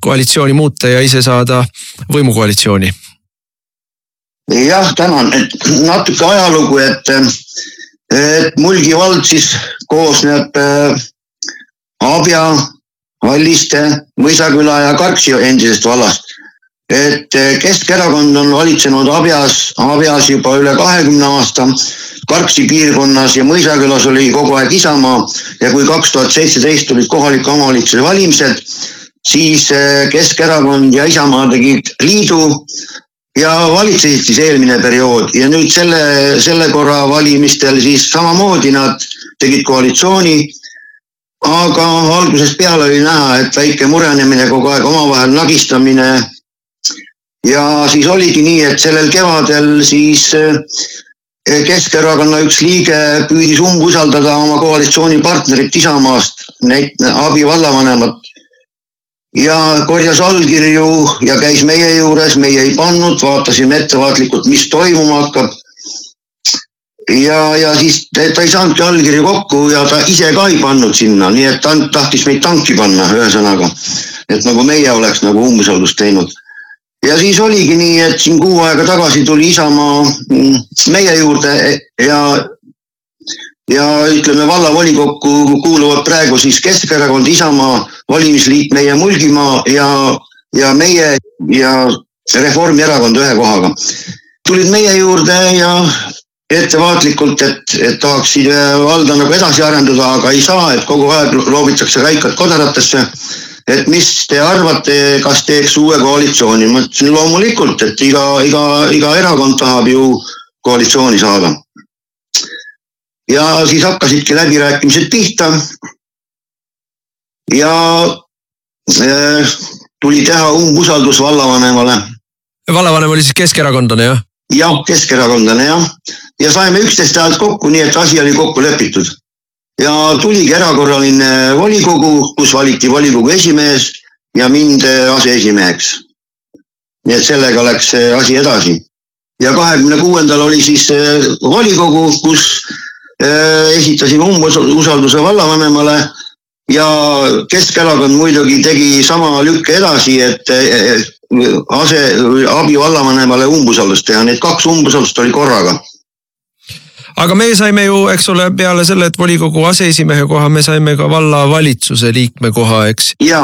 koalitsiooni muuta ja ise saada võimukoalitsiooni? jah, tänan, et natuke ajalugu, et, et Mulgi vald siis koosneb äh, Abja, Valliste, Mõisaküla ja Karksi endisest vallast. Et äh, Keskerakond on valitsenud Abjas, Abjas juba üle kahekümne aasta Karksi piirkonnas ja Mõisakülas oli kogu aeg Isamaa ja kui kaks tuhat seitseteist tulid kohaliku omavalitsuse valimised, siis eh, Keskerakond ja Isamaa tegid liidu ja valitsesid siis eelmine periood ja nüüd selle, selle korra valimistel siis samamoodi nad tegid koalitsiooni. aga algusest peale oli näha, et väike murenemine kogu aeg, omavahel nagistamine. Ja siis oligi nii, et sellel kevadel siis eh, Keskerakonna üks liige püüdis umbusaldada oma koalitsioonipartnerit Isamaast, neid abi vallavanemat. ja korjas allkirju ja käis meie juures, meie ei pannud, vaatasime ettevaatlikult, mis toimuma hakkab. ja, ja siis ta ei saanudki allkirju kokku ja ta ise ka ei pannud sinna, nii et ta tahtis meid tanki panna, ühesõnaga. et nagu meie oleks nagu umbusaldust teinud ja siis oligi nii, et siin kuu aega tagasi tuli Isamaa mm, meie juurde ja, ja ütleme vallavolikokku kuuluvad praegu siis Keskerakond, Isamaa, valimisliit Meie Mulgimaa ja, ja meie ja Reformierakond ühe kohaga. tulid meie juurde ja ettevaatlikult, et, et tahaksid valda nagu edasi arendada, aga ei saa, et kogu aeg loobitakse käikad kodaratesse. Et mis te arvate, kas teeks uue koalitsiooni? ma ütlesin loomulikult, et iga, iga, iga erakond tahab ju koalitsiooni saada. ja siis hakkasidki läbirääkimised pihta. ja äh, tuli teha umbusaldus vallavanemale. vallavanem oli siis keskerakondlane jah? jah, keskerakondlane jah. ja saime üksteist häält kokku, nii et asi oli kokku lepitud. Ja tuligi erakorraline volikogu, kus valiti volikogu esimees ja mind aseesimeheks. nii et sellega läks see asi edasi. ja kahekümne kuuendal oli siis äh, volikogu, kus äh, esitasime umbusalduse vallavanemale ja Keskerakond muidugi tegi sama lükke edasi, et ase, abivallavanemale umbusaldust teha, need kaks umbusaldust oli korraga aga me saime ju, eks ole, peale selle, et volikogu aseesimehe koha, me saime ka vallavalitsuse liikme koha, eks. ja.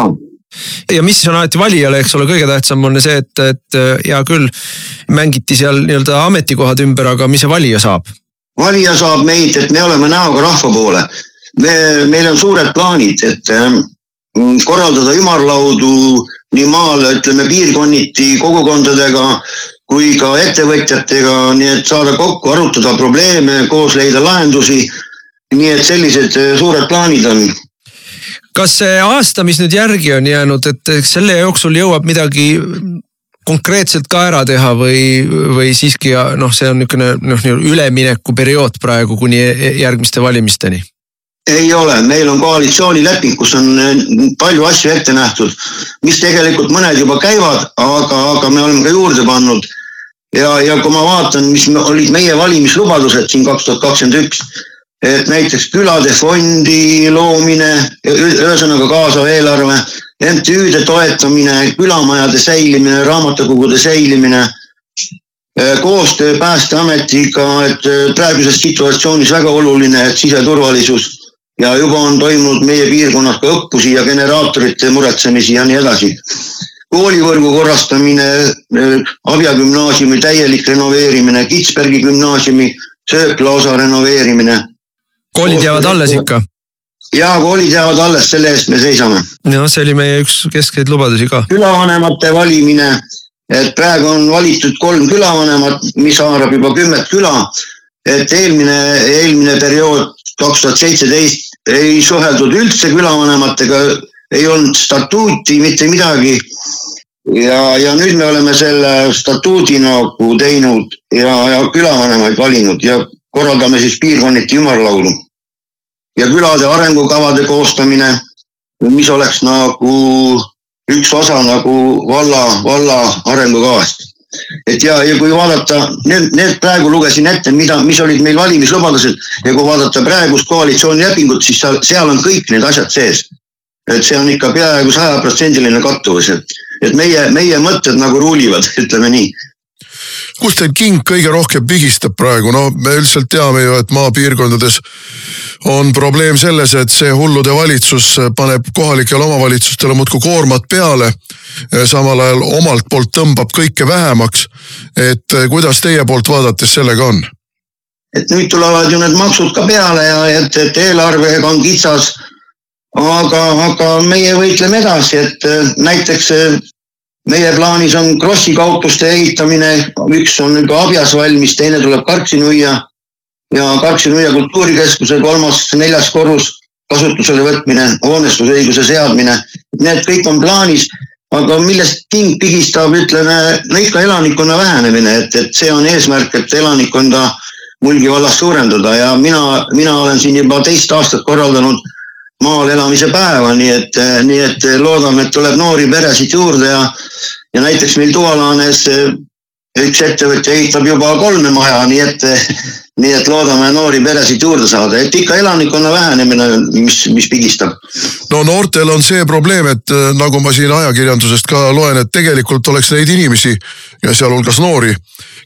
ja mis on alati valijale, eks ole, kõige tähtsam on see, et, et hea küll, mängiti seal nii-öelda ametikohad ümber, aga mis see valija saab? valija saab meid, et me oleme näoga rahva poole. me, meil on suured plaanid, et ähm, korraldada ümarlaudu nii maal, ütleme piirkonniti kogukondadega kui ka ettevõtjatega, nii et saada kokku, arutada probleeme, koos leida lahendusi. nii et sellised äh, suured plaanid on. kas see aasta, mis nüüd järgi on jäänud, et selle jooksul jõuab midagi konkreetselt ka ära teha või, või siiski noh, see on niisugune noh, üleminekuperiood praegu kuni järgmiste valimisteni ei ole, meil on koalitsioonileping, kus on äh, palju asju ette nähtud, mis tegelikult mõned juba käivad, aga, aga me oleme ka juurde pannud. ja, ja kui ma vaatan, mis olid meie valimislubadused siin kaks tuhat kakskümmend üks, et näiteks külade fondi loomine, ühesõnaga kaasav eelarve, MTÜ-de toetamine, külamajade säilimine, raamatukogude säilimine äh, koostöö Päästeametiga, et äh, praeguses situatsioonis väga oluline, et siseturvalisus ja juba on toimunud meie piirkonnas ka õppusi ja generaatorite muretsemisi ja nii edasi. koolivõrgu korrastamine, Abja gümnaasiumi täielik renoveerimine, Kitsbergi gümnaasiumi sööklausa renoveerimine. koolid jäävad alles ikka? ja koolid jäävad alles, selle eest me seisame. noh, see oli meie üks keskseid lubadusi ka. külavanemate valimine, et praegu on valitud kolm külavanemat, mis haarab juba kümmet küla. et eelmine, eelmine periood kaks tuhat seitseteist ei suheldud üldse külavanematega, ei olnud statuuti, mitte midagi. ja, ja nüüd me oleme selle statuudi nagu teinud ja, ja külavanemaid valinud ja korraldame siis piirkonniti ümarlaulu. ja külade arengukavade koostamine, mis oleks nagu üks osa nagu valla, valla arengukavast et ja, ja kui vaadata, need, need praegu lugesin ette, mida, mis olid meil valimislubadused ja kui vaadata praegust koalitsioonilepingut, siis seal, seal on kõik need asjad sees. et see on ikka peaaegu sajaprotsendiline kattuvus, et, et meie, meie mõtted nagu ruulivad, ütleme nii kust teil king kõige rohkem pigistab praegu, no me üldiselt teame ju, et maapiirkondades on probleem selles, et see hullude valitsus paneb kohalikele omavalitsustele muudkui koormat peale. samal ajal omalt poolt tõmbab kõike vähemaks. et kuidas teie poolt vaadates sellega on? et nüüd tulevad ju need maksud ka peale ja et, et eelarvega on kitsas. aga, aga meie võitleme edasi, et näiteks meie plaanis on Krossi kaupluste ehitamine, üks on juba Abjas valmis, teine tuleb Karksi-Nuia ja Karksi-Nuia kultuurikeskuse kolmas, neljas korrus kasutusele võtmine, hoonestusõiguse seadmine. Need kõik on plaanis, aga millest king pigistab, ütleme, no ikka elanikkonna vähenemine, et, et see on eesmärk, et elanikkonda Mulgi vallas suurendada. Ja mina, mina olen siin juba teist aastat korraldanud maal elamise päeva, nii et, nii et loodame, et tuleb noori peresid juurde ja, ja näiteks meil Tuvalaanes üks ettevõtja ehitab juba kolme maja, nii et, nii et loodame noori peresid juurde saada, et ikka elanikkonna vähenemine, mis, mis pigistab. no noortel on see probleem, et nagu ma siin ajakirjandusest ka loen, et tegelikult oleks neid inimesi ja sealhulgas noori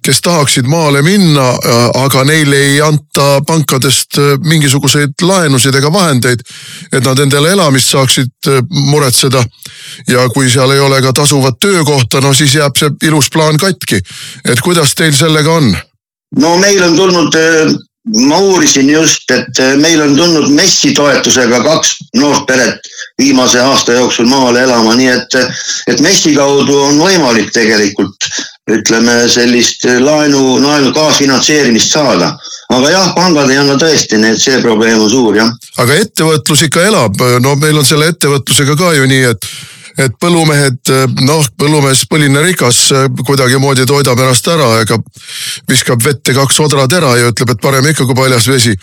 kes tahaksid maale minna, äh, aga neile ei anta pankadest äh, mingisuguseid laenusid ega vahendeid, et nad endale elamist saaksid äh, muretseda. ja kui seal ei ole ka tasuvat töökohta, no siis jääb see ilus plaan katki. et kuidas teil sellega on? no meil on tulnud, ma uurisin just, et meil on tulnud MES-i toetusega kaks noort peret viimase aasta jooksul maale elama, nii et, et MES-i kaudu on võimalik tegelikult ütleme sellist laenu, laenu kaasfinantseerimist saada. aga jah, pangad ei anna tõesti, nii et see probleem on suur jah. aga ettevõtlus ikka elab, no meil on selle ettevõtlusega ka ju nii, et et põllumehed, noh, põllumees põline rikas kuidagimoodi toidab ennast ära, ega viskab vette kaks odrad ära ja ütleb, et parem ikka kui paljas vesi.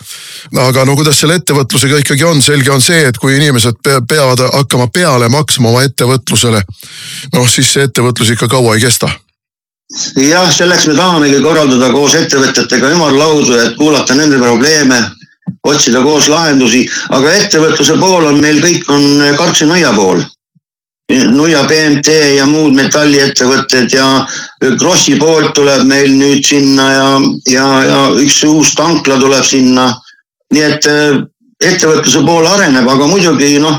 aga no kuidas selle ettevõtlusega ikkagi on, selge on see, et kui inimesed peavad hakkama peale maksma oma ettevõtlusele, noh siis see ettevõtlus ikka kaua ei kesta jah, selleks me tahamegi korraldada koos ettevõtjatega ümarlaudu, et kuulata nende probleeme, otsida koos lahendusi, aga ettevõtluse pool on meil kõik on Karksi nõia pool Nuia BMT ja muud metalliettevõtted ja Krossi poolt tuleb meil nüüd sinna ja, ja, ja üks uus tankla tuleb sinna. nii et äh, ettevõtluse pool areneb, aga muidugi noh,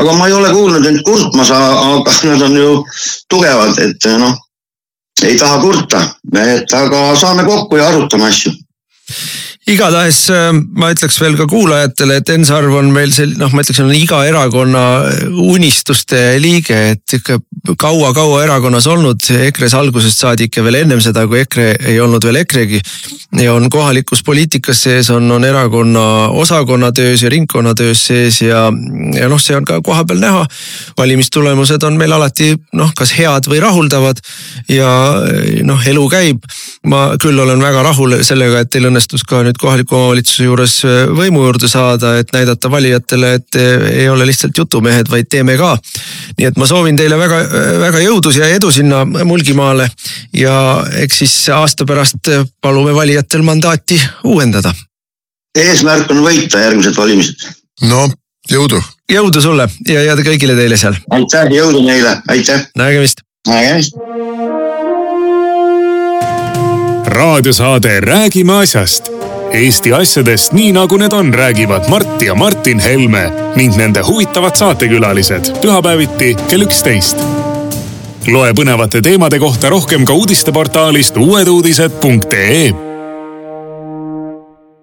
aga ma ei ole kuulnud end kurtmas, aga nad on ju tugevad, et noh, ei taha kurta, et aga saame kokku ja arutame asju igatahes äh, ma ütleks veel ka kuulajatele, et Enn Sarv on meil sel-, noh, ma ütleks, on iga erakonna unistuste liige, et ikka kaua-kaua erakonnas olnud, EKRE-s algusest saadik ja veel ennem seda, kui EKRE ei olnud veel EKRE-gi. ja on kohalikus poliitikas sees, on, on erakonna osakonnatöös ja ringkonnatöös sees ja, ja noh, see on ka kohapeal näha. valimistulemused on meil alati noh, kas head või rahuldavad ja noh, elu käib. ma küll olen väga rahul sellega, et teil õnnestus ka nüüd kohaliku omavalitsuse juures võimu juurde saada, et näidata valijatele, et ei ole lihtsalt jutumehed, vaid teeme ka. nii et ma soovin teile väga väga jõudus ja edu sinna Mulgimaale ja eks siis aasta pärast palume valijatel mandaati uuendada. eesmärk on võita järgmised valimised. no jõudu. jõudu sulle ja, ja kõigile teile seal. aitäh, jõudu neile, aitäh. nägemist. nägemist. raadiosaade Räägime asjast Eesti asjadest nii nagu need on, räägivad Mart ja Martin Helme ning nende huvitavad saatekülalised pühapäeviti kell üksteist. loe põnevate teemade kohta rohkem ka uudisteportaalist uueduudised.ee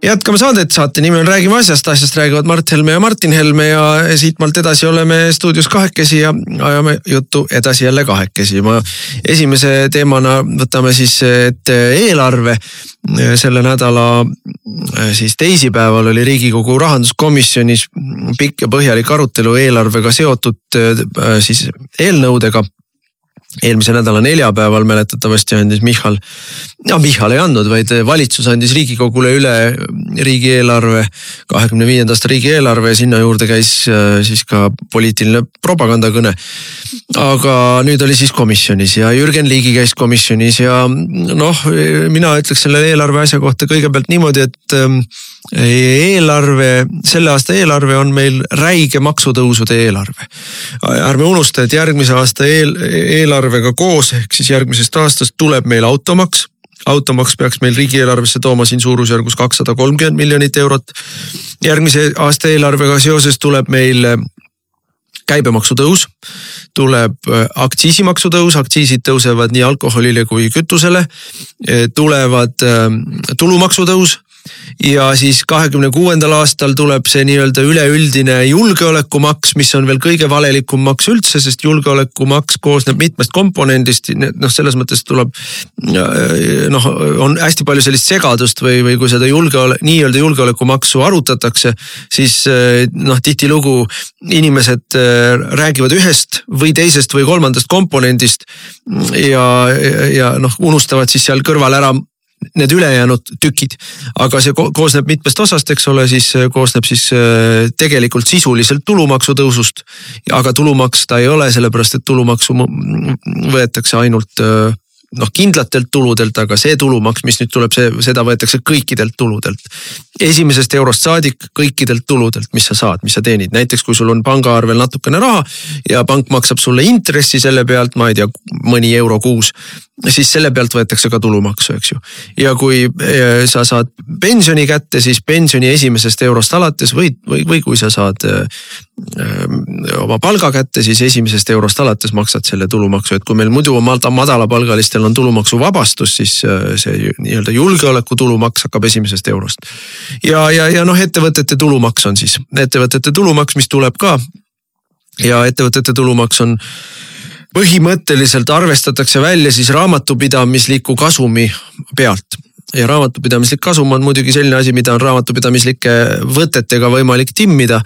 jätkame saadet, saate nimi on Räägime asjast, asjast räägivad Mart Helme ja Martin Helme ja siitmaalt edasi oleme stuudios kahekesi ja ajame juttu edasi jälle kahekesi. ma esimese teemana võtame siis ette eelarve. selle nädala siis teisipäeval oli Riigikogu rahanduskomisjonis pikk ja põhjalik arutelu eelarvega seotud siis eelnõudega eelmise nädala neljapäeval mäletatavasti andis Michal, no Michal ei andnud, vaid valitsus andis Riigikogule üle riigieelarve, kahekümne viienda aasta riigieelarve ja sinna juurde käis äh, siis ka poliitiline propagandakõne. aga nüüd oli siis komisjonis ja Jürgen Ligi käis komisjonis ja noh, mina ütleks selle eelarve asja kohta kõigepealt niimoodi, et ähm, eelarve, selle aasta eelarve on meil räige maksutõusude eelarve. ärme unusta, et järgmise aasta eel, eelarvega koos ehk siis järgmisest aastast tuleb meil automaks automaks peaks meil riigieelarvesse tooma siin suurusjärgus kakssada kolmkümmend miljonit eurot. järgmise aasta eelarvega seoses tuleb meil käibemaksu tõus, tuleb aktsiisimaksu tõus, aktsiisid tõusevad nii alkoholile kui kütusele. tulevad tulumaksu tõus ja siis kahekümne kuuendal aastal tuleb see nii-öelda üleüldine julgeolekumaks, mis on veel kõige valelikum maks üldse, sest julgeolekumaks koosneb mitmest komponendist, noh, selles mõttes tuleb. noh, on hästi palju sellist segadust või, või kui seda julgeole-, nii-öelda julgeolekumaksu arutatakse, siis noh, tihtilugu inimesed räägivad ühest või teisest või kolmandast komponendist. ja, ja noh, unustavad siis seal kõrval ära need ülejäänud tükid. aga see koosneb mitmest osast, eks ole, siis äh, koosneb siis äh, tegelikult sisuliselt tulumaksu tõusust. aga tulumaks ta ei ole, sellepärast et tulumaksu võetakse ainult äh, noh kindlatelt tuludelt, aga see tulumaks, mis nüüd tuleb, see, seda võetakse kõikidelt tuludelt. esimesest eurost saadik kõikidelt tuludelt, mis sa saad, mis sa teenid, näiteks kui sul on pangaarvel natukene raha ja pank maksab sulle intressi selle pealt, ma ei tea, mõni euro kuus siis selle pealt võetakse ka tulumaksu, eks ju. ja kui eh, sa saad pensioni kätte, siis pensioni esimesest eurost alates või, või, või kui sa saad öö, eh, oma palga kätte, siis esimesest eurost alates maksad selle tulumaksu, et kui meil muidu madalapalgalistel kellel on tulumaksuvabastus, siis see nii-öelda julgeoleku tulumaks hakkab esimesest eurost. ja, ja, ja noh, ettevõtete tulumaks on siis, ettevõtete tulumaks, mis tuleb ka. ja ettevõtete tulumaks on põhimõtteliselt arvestatakse välja siis raamatupidamisliku kasumi pealt ja raamatupidamislik kasum on muidugi selline asi, mida on raamatupidamislike võtetega võimalik timmida.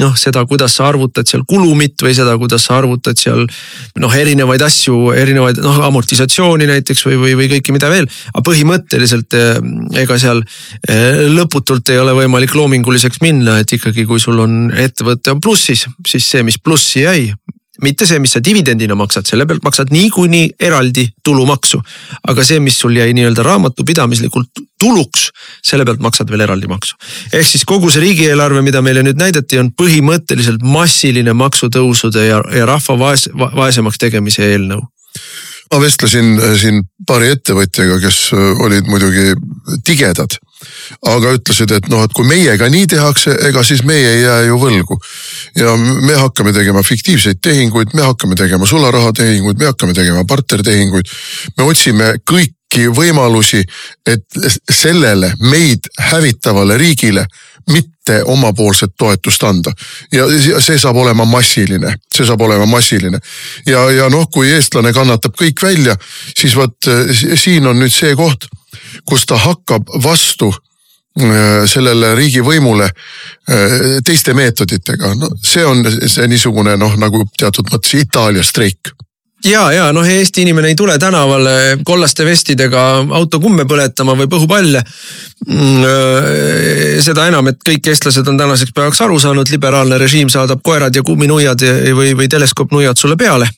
Noh, seda, kuidas sa arvutad seal kulumit või seda, kuidas sa arvutad seal noh, erinevaid asju, erinevaid noh amortisatsiooni näiteks või, või, või kõike, mida veel. aga põhimõtteliselt eh, ega seal eh, lõputult ei ole võimalik loominguliseks minna, et ikkagi, kui sul on ettevõte on plussis, siis see, mis plussi jäi mitte see, mis sa dividendina maksad, selle pealt maksad niikuinii eraldi tulumaksu. aga see, mis sul jäi nii-öelda raamatupidamislikult tuluks, selle pealt maksad veel eraldi maksu. ehk siis kogu see riigieelarve, mida meile nüüd näidati, on põhimõtteliselt massiline maksutõusude ja, ja rahva vaes, vaesemaks tegemise eelnõu ma vestlesin äh, siin paari ettevõtjaga, kes äh, olid muidugi tigedad aga ütlesid, et noh, et kui meiega nii tehakse, ega siis meie ei jää ju võlgu. ja me hakkame tegema fiktiivseid tehinguid, me hakkame tegema sularahatehinguid, me hakkame tegema partnertehinguid. me otsime kõiki võimalusi, et sellele meid hävitavale riigile mitte omapoolset toetust anda. ja see saab olema massiline, see saab olema massiline. ja, ja noh, kui eestlane kannatab kõik välja, siis vot siin on nüüd see koht kus ta hakkab vastu äh, sellele riigivõimule äh, teiste meetoditega, no see on see niisugune noh, nagu teatud mõttes Itaalia streik ja, ja noh, Eesti inimene ei tule tänavale kollaste vestidega autokumme põletama või põhupalle. Mm, äh, seda enam, et kõik eestlased on tänaseks päevaks aru saanud, liberaalne režiim saadab koerad ja kumminuiad või, või teleskoopnuiad sulle peale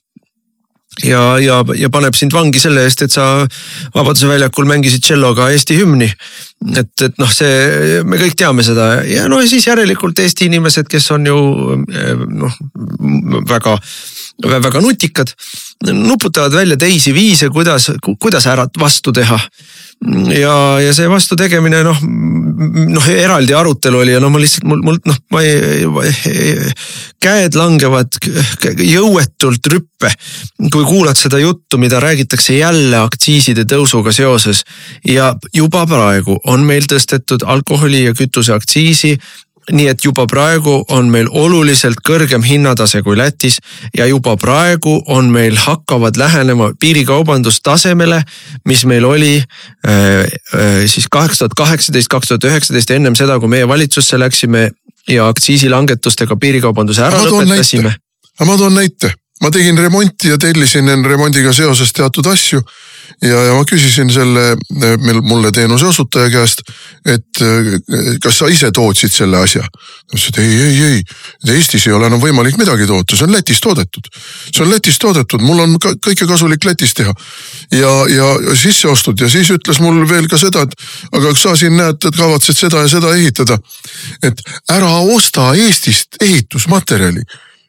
ja, ja, ja paneb sind vangi selle eest, et sa Vabaduse väljakul mängisid tšelloga Eesti hümni. et, et noh, see, me kõik teame seda ja no ja siis järelikult Eesti inimesed, kes on ju noh väga, väga nutikad, nuputavad välja teisi viise, kuidas, kuidas ära vastu teha ja, ja see vastutegemine noh, noh eraldi arutelu oli ja no ma lihtsalt mul, mul noh, ma ei, käed langevad jõuetult rüppe. kui kuulad seda juttu, mida räägitakse jälle aktsiiside tõusuga seoses ja juba praegu on meil tõstetud alkoholi ja kütuse aktsiisi nii et juba praegu on meil oluliselt kõrgem hinnatase kui Lätis ja juba praegu on meil, hakkavad lähenema piirikaubandus tasemele, mis meil oli äh, äh, siis kaks tuhat kaheksateist, kaks tuhat üheksateist, ennem seda, kui meie valitsusse läksime ja aktsiisilangetustega piirikaubanduse ära lõpetasime. aga ma toon näite, ma tegin remonti ja tellisin remondiga seoses teatud asju ja, ja ma küsisin selle meil, mulle teenuse osutaja käest, et kas sa ise tootsid selle asja. ta ütles, et ei, ei, ei, Eestis ei ole enam võimalik midagi toota, see on Lätis toodetud. see on Lätis toodetud, mul on ka, kõike kasulik Lätis teha. ja, ja sisseostud ja siis ütles mul veel ka seda, et aga sa siin näed, et kavatsed seda ja seda ehitada. et ära osta Eestist ehitusmaterjali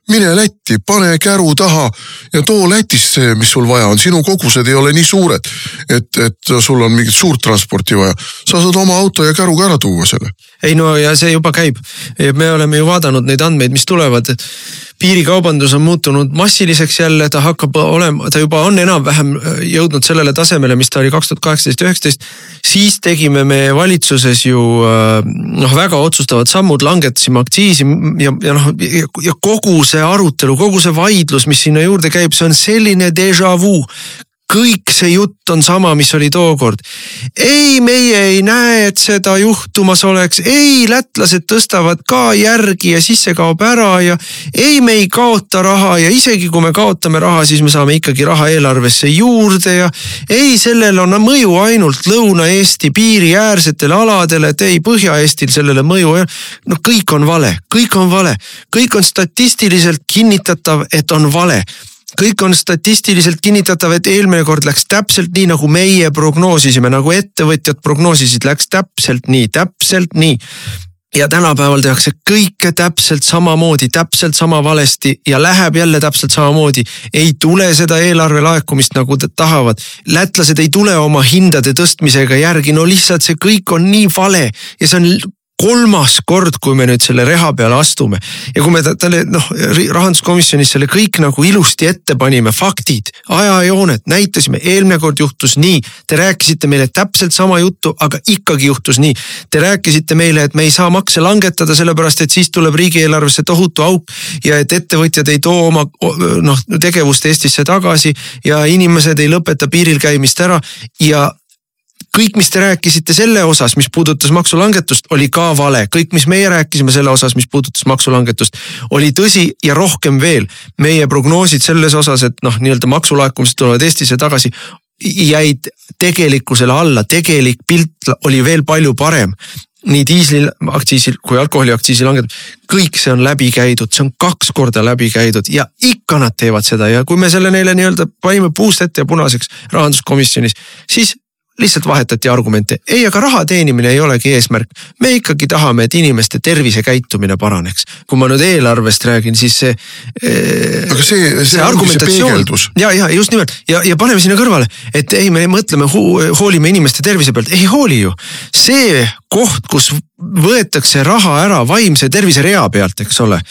mine Lätti, pane käru taha ja too Lätist see, mis sul vaja on, sinu kogused ei ole nii suured, et, et sul on mingit suurt transporti vaja. sa saad oma auto ja käruga ära tuua selle. Ei no ja see juba käib, me oleme ju vaadanud neid andmeid, mis tulevad. Piirikaubandus on muutunud massiliseks jälle, ta hakkab olema, ta juba on enam-vähem äh, jõudnud sellele tasemele, mis ta oli kaks tuhat kaheksateist, üheksateist. siis tegime me valitsuses ju äh, noh, väga otsustavad sammud, langetasime aktsiisi ja, ja noh, ja kogu see arutelu, kogu see vaidlus, mis sinna juurde käib, see on selline déjà vu kõik see jutt on sama, mis oli tookord. ei, meie ei näe, et seda juhtumas oleks, ei, lätlased tõstavad ka järgi ja siis see kaob ära ja ei, me ei kaota raha ja isegi kui me kaotame raha, siis me saame ikkagi raha eelarvesse juurde ja ei, sellel on mõju ainult Lõuna-Eesti piiriäärsetele aladele, et ei, Põhja-Eestil sellele mõju. no kõik on vale, kõik on vale, kõik on statistiliselt kinnitatav, et on vale kõik on statistiliselt kinnitatav, et eelmine kord läks täpselt nii, nagu meie prognoosisime, nagu ettevõtjad prognoosisid, läks täpselt nii, täpselt nii ja tänapäeval tehakse kõike täpselt samamoodi, täpselt sama valesti ja läheb jälle täpselt samamoodi. ei tule seda eelarve laekumist, nagu tahavad. lätlased ei tule oma hindade tõstmisega järgi, no lihtsalt see kõik on nii vale ja see on kolmas kord, kui me nüüd selle reha peale astume ja kui me talle noh, rahanduskomisjonis selle kõik nagu ilusti ette panime, faktid, ajajooned, näitasime, eelmine kord juhtus nii. Te rääkisite meile täpselt sama juttu, aga ikkagi juhtus nii. Te rääkisite meile, et me ei saa makse langetada, sellepärast et siis tuleb riigieelarvesse tohutu auk ja et ettevõtjad ei too oma noh tegevust Eestisse tagasi ja inimesed ei lõpeta piiril käimist ära ja kõik, mis te rääkisite selle osas, mis puudutas maksulangetust, oli ka vale, kõik, mis meie rääkisime selle osas, mis puudutas maksulangetust, oli tõsi ja rohkem veel. meie prognoosid selles osas, et noh, nii-öelda maksulaekumised tulevad Eestisse tagasi, jäid tegelikkusele alla, tegelik pilt oli veel palju parem. Nii diisliaktsiisil kui alkoholiaktsiisi langetab, kõik see on läbi käidud, see on kaks korda läbi käidud ja ikka nad teevad seda. Ja kui me selle neile nii-öelda panime puust ette ja punaseks rahanduskomisjonis, siis lihtsalt vahetati argumente. ei, aga raha teenimine ei olegi eesmärk. me ikkagi tahame, et inimeste tervisekäitumine paraneks. kui ma nüüd eelarvest räägin, siis see. aga see, see, see argumentatsioon. ja, ja just nimelt ja, ja paneme sinna kõrvale, et ei, me mõtleme, hoolime inimeste tervise pealt, ei hooli ju. see koht, kus võetakse raha ära vaimse tervise rea pealt, eks ole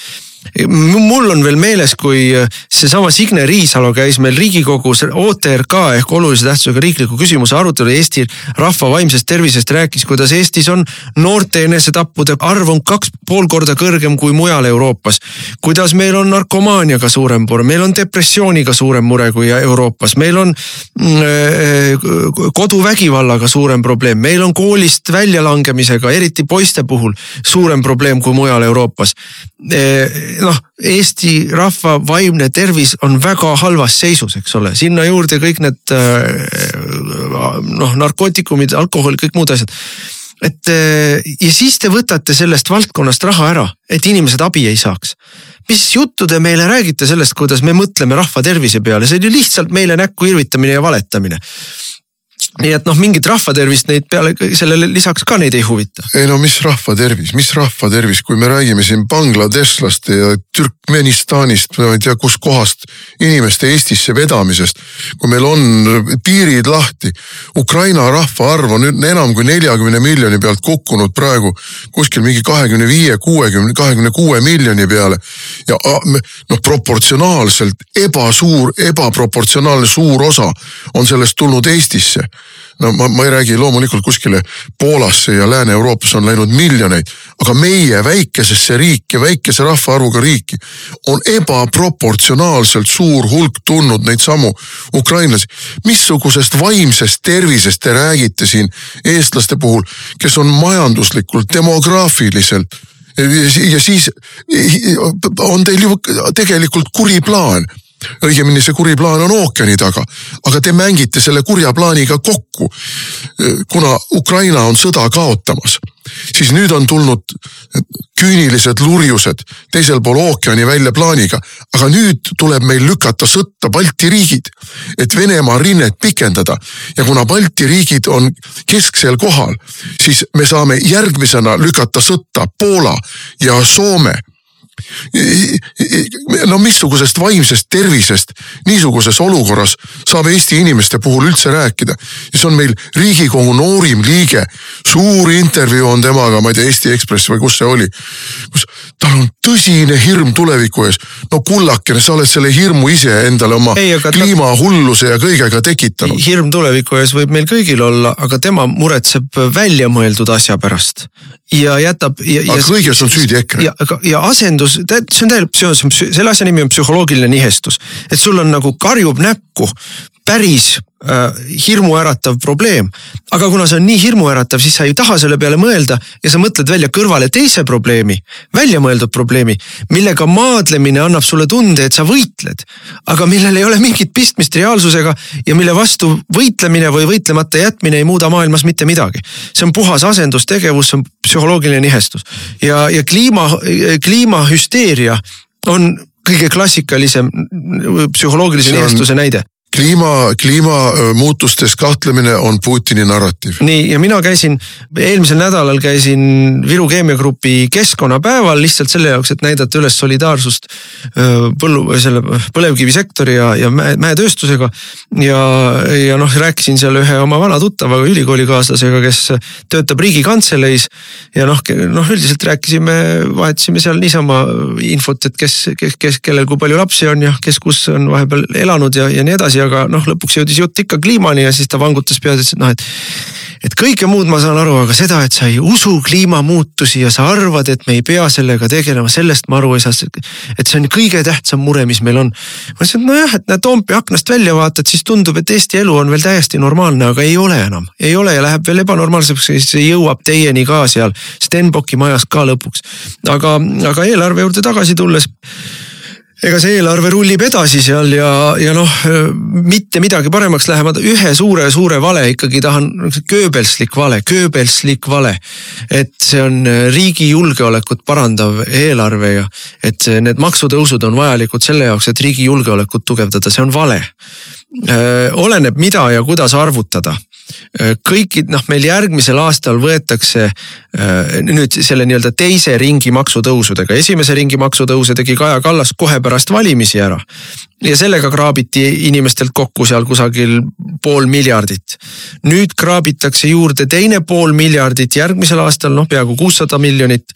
mul on veel meeles, kui äh, seesama Signe Riisalo käis meil Riigikogus OTRK ehk olulise tähtsusega riikliku küsimuse arutelu Eesti rahva vaimsest tervisest, rääkis, kuidas Eestis on noorte enesetappude arv on kaks pool korda kõrgem kui mujal Euroopas. kuidas meil on narkomaaniaga suurem mure, meil on depressiooniga suurem mure kui Euroopas, meil on mm, äh, koduvägivallaga suurem probleem, meil on koolist väljalangemisega, eriti poiste puhul suurem probleem kui mujal Euroopas noh, Eesti rahva vaimne tervis on väga halvas seisus, eks ole, sinna juurde kõik need äh, noh, narkootikumid, alkohol, kõik muud asjad. et äh, ja siis te võtate sellest valdkonnast raha ära, et inimesed abi ei saaks. mis juttu te meile räägite sellest, kuidas me mõtleme rahva tervise peale, see on ju lihtsalt meile näkku irvitamine ja valetamine nii et noh, mingit rahvatervist neid peale sellele lisaks ka neid ei huvita. ei no mis rahvatervis, mis rahvatervis, kui me räägime siin Bangladeslaste ja Türkmenistanist, ma ei tea, kuskohast inimeste Eestisse vedamisest. kui meil on piirid lahti, Ukraina rahvaarv on nüüd enam kui neljakümne miljoni pealt kukkunud praegu kuskil mingi kahekümne viie, kuuekümne, kahekümne kuue miljoni peale. ja noh, proportsionaalselt ebasuur, ebaproportsionaalne suur osa on sellest tulnud Eestisse no ma, ma ei räägi loomulikult kuskile Poolasse ja Lääne-Euroopasse on läinud miljoneid, aga meie väikesesse riiki, väikese rahvaarvuga riiki on ebaproportsionaalselt suur hulk tulnud neid samu ukrainlasi. missugusest vaimsest tervisest te räägite siin eestlaste puhul, kes on majanduslikult, demograafiliselt ja siis on teil ju tegelikult kuri plaan õigemini see kuri plaan on ookeani taga, aga te mängite selle kurja plaaniga kokku. kuna Ukraina on sõda kaotamas, siis nüüd on tulnud küünilised lurjused teisel pool ookeani välja plaaniga, aga nüüd tuleb meil lükata sõtta Balti riigid, et Venemaa rinnet pikendada ja kuna Balti riigid on kesksel kohal, siis me saame järgmisena lükata sõtta Poola ja Soome no missugusest vaimsest tervisest niisuguses olukorras saab Eesti inimeste puhul üldse rääkida. ja see on meil riigikogu noorim liige, suur intervjuu on temaga, ma ei tea, Eesti Ekspress või kus see oli. kus tal on tõsine hirm tuleviku ees. no kullakene, sa oled selle hirmu ise endale oma ei, kliimahulluse ja kõigega tekitanud. hirm tuleviku ees võib meil kõigil olla, aga tema muretseb väljamõeldud asja pärast ja jätab. aga kõiges on süüdi EKRE. ja, ja asendus, see on täielikult, selle asja nimi on psühholoogiline nihestus. et sul on nagu karjub näkku päris hirmuäratav probleem. aga kuna see on nii hirmuäratav, siis sa ei taha selle peale mõelda ja sa mõtled välja kõrvale teise probleemi, väljamõeldud probleemi, millega maadlemine annab sulle tunde, et sa võitled. aga millel ei ole mingit pistmist reaalsusega ja mille vastu võitlemine või võitlemata jätmine ei muuda maailmas mitte midagi. see on puhas asendustegevus, see on psühholoogiline nihestus ja, ja kliima, kliimahüsteeria on kõige klassikalisem psühholoogilise nihestuse näide kliima, kliimamuutustes kahtlemine on Putini narratiiv. nii ja mina käisin, eelmisel nädalal käisin Viru Keemiagrupi keskkonnapäeval lihtsalt selle jaoks, et näidata üles solidaarsust põllu, selle põlevkivisektori ja, ja mäe, mäetööstusega. ja, ja noh, rääkisin seal ühe oma vana tuttavaga, ülikoolikaaslasega, kes töötab riigikantseleis. ja noh, noh üldiselt rääkisime, vahetasime seal niisama infot, et kes, kes, kes, kellel kui palju lapsi on ja kes kus on vahepeal elanud ja, ja nii edasi, aga noh, lõpuks jõudis jutt ikka kliimani ja siis ta vangutas pead, ütles, et noh, et et kõike muud ma saan aru, aga seda, et sa ei usu kliimamuutusi ja sa arvad, et me ei pea sellega tegelema, sellest ma aru ei saa. et see on kõige tähtsam mure, mis meil on. ma ütlesin, et nojah, et näed Toompea aknast välja vaatad, siis tundub, et Eesti elu on veel täiesti normaalne, aga ei ole enam. ei ole ja läheb veel ebanormaalseks, siis jõuab teieni ka seal Stenbocki majas ka lõpuks. aga, aga eelarve juurde tagasi tulles ega see eelarve rullib edasi seal ja, ja noh, mitte midagi paremaks lähema, ühe suure-suure vale ikkagi tahan, Goebbelslik vale, Goebbelslik vale. et see on riigi julgeolekut parandav eelarve ja et need maksutõusud on vajalikud selle jaoks, et riigi julgeolekut tugevdada, see on vale. oleneb, mida ja kuidas arvutada kõikid noh, meil järgmisel aastal võetakse äh, nüüd selle nii-öelda teise ringi maksutõusudega, esimese ringi maksutõuse tegi Kaja Kallas kohe pärast valimisi ära. ja sellega kraabiti inimestelt kokku seal kusagil pool miljardit. nüüd kraabitakse juurde teine pool miljardit järgmisel aastal, noh peaaegu kuussada miljonit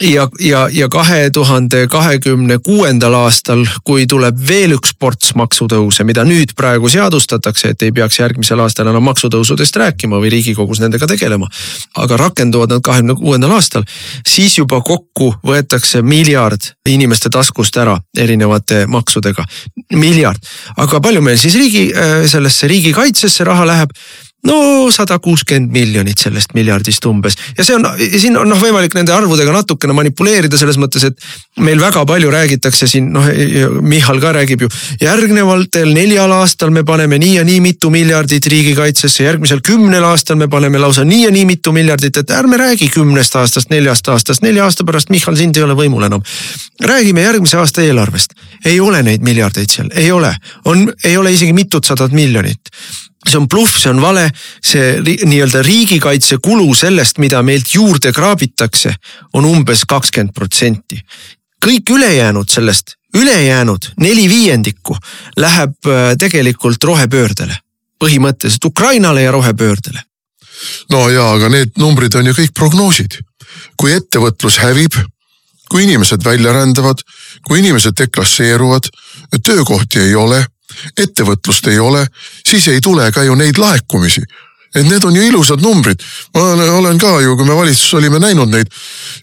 ja, ja, ja kahe tuhande kahekümne kuuendal aastal, kui tuleb veel üks ports maksutõuse, mida nüüd praegu seadustatakse, et ei peaks järgmisel aastal enam maksutõusudest rääkima või riigikogus nendega tegelema. aga rakenduvad nad kahekümne kuuendal aastal, siis juba kokku võetakse miljard inimeste taskust ära erinevate maksudega. miljard, aga palju meil siis riigi, äh, sellesse riigikaitsesse raha läheb no sada kuuskümmend miljonit sellest miljardist umbes ja see on, siin on noh võimalik nende arvudega natukene manipuleerida selles mõttes, et meil väga palju räägitakse siin noh, Michal ka räägib ju. järgnevatel neljal aastal me paneme nii ja nii mitu miljardit riigikaitsesse, järgmisel kümnel aastal me paneme lausa nii ja nii mitu miljardit, et ärme räägi kümnest aastast, neljast aastast, nelja aasta pärast Michal sind ei ole võimul enam. räägime järgmise aasta eelarvest, ei ole neid miljardeid seal, ei ole, on, ei ole isegi mitut sadat miljonit see on bluff, see on vale, see nii-öelda riigikaitsekulu sellest, mida meilt juurde kraabitakse, on umbes kakskümmend protsenti. kõik ülejäänud sellest, ülejäänud neli viiendikku läheb äh, tegelikult rohepöördele, põhimõtteliselt Ukrainale ja rohepöördele. no ja, aga need numbrid on ju kõik prognoosid. kui ettevõtlus hävib, kui inimesed välja rändavad, kui inimesed deklasseeruvad, töökohti ei ole ettevõtlust ei ole, siis ei tule ka ju neid laekumisi. Et need on ju ilusad numbrid. ma olen ka ju, kui me valitsuses olime näinud neid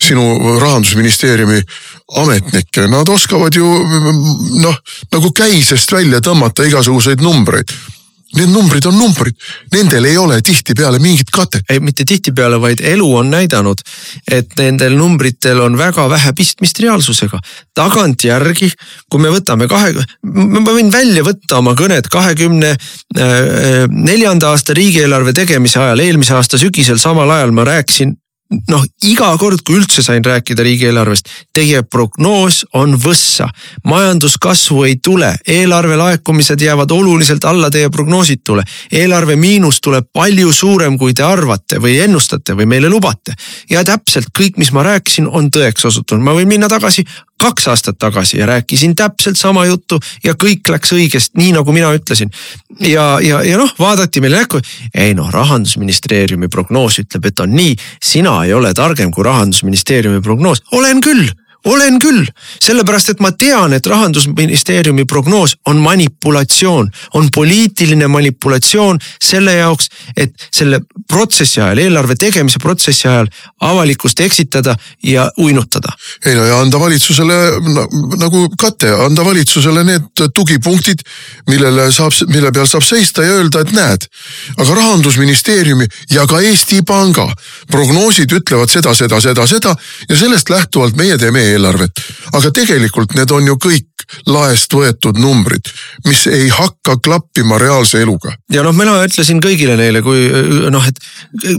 sinu rahandusministeeriumi ametnikke, nad oskavad ju noh, nagu käisest välja tõmmata igasuguseid numbreid Need numbrid on numbrid, nendel ei ole tihtipeale mingit katet. ei, mitte tihtipeale, vaid elu on näidanud, et nendel numbritel on väga vähe pistmist reaalsusega. tagantjärgi, kui me võtame kahe, ma võin välja võtta oma kõned kahekümne äh, neljanda aasta riigieelarve tegemise ajal, eelmise aasta sügisel, samal ajal ma rääkisin noh, iga kord, kui üldse sain rääkida riigieelarvest, teie prognoos on võssa. majanduskasvu ei tule, eelarve laekumised jäävad oluliselt alla teie prognoositule. eelarve miinus tuleb palju suurem, kui te arvate või ennustate või meile lubate. ja täpselt kõik, mis ma rääkisin, on tõeks osutunud, ma võin minna tagasi kaks aastat tagasi ja rääkisin täpselt sama juttu ja kõik läks õigesti, nii nagu mina ütlesin. ja, ja, ja noh, vaadati meile näkku, ei noh, rahandusministeeriumi prognoos ütleb, et on nii, sina ei ole targem kui rahandusministeeriumi prognoos, olen küll olen küll, sellepärast et ma tean, et rahandusministeeriumi prognoos on manipulatsioon, on poliitiline manipulatsioon selle jaoks, et selle protsessi ajal, eelarve tegemise protsessi ajal avalikkust eksitada ja uinutada. ei no ja anda valitsusele nagu kate, anda valitsusele need tugipunktid, millele saab, mille peal saab seista ja öelda, et näed. aga rahandusministeeriumi ja ka Eesti Panga prognoosid ütlevad seda, seda, seda, seda ja sellest lähtuvalt meie teeme riigieelarvet. aga tegelikult need on ju kõik laest võetud numbrid, mis ei hakka klappima reaalse eluga. ja noh, mina ütlesin kõigile neile, kui noh, et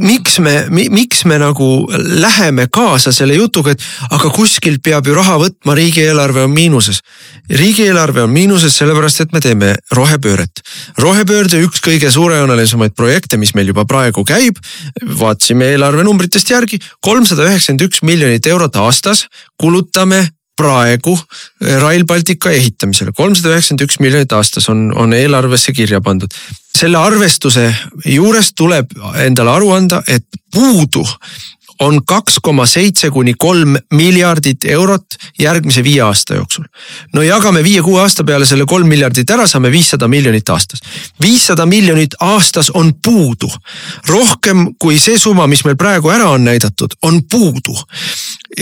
miks me, miks me nagu läheme kaasa selle jutuga, et aga kuskilt peab ju raha võtma, riigieelarve on miinuses. riigieelarve on miinuses sellepärast, et me teeme rohepööret. rohepöörde üks kõige suurejoonelisemaid projekte, mis meil juba praegu käib, vaatasime eelarvenumbritest järgi, kolmsada üheksakümmend üks miljonit eurot aastas kulutame praegu Rail Baltica ehitamisele, kolmsada üheksakümmend üks miljonit aastas on, on eelarvesse kirja pandud. selle arvestuse juures tuleb endale aru anda, et puudu on kaks koma seitse kuni kolm miljardit eurot järgmise viie aasta jooksul. no jagame viie-kuue aasta peale selle kolm miljardit ära, saame viissada miljonit aastas. viissada miljonit aastas on puudu. rohkem kui see summa, mis meil praegu ära on näidatud, on puudu.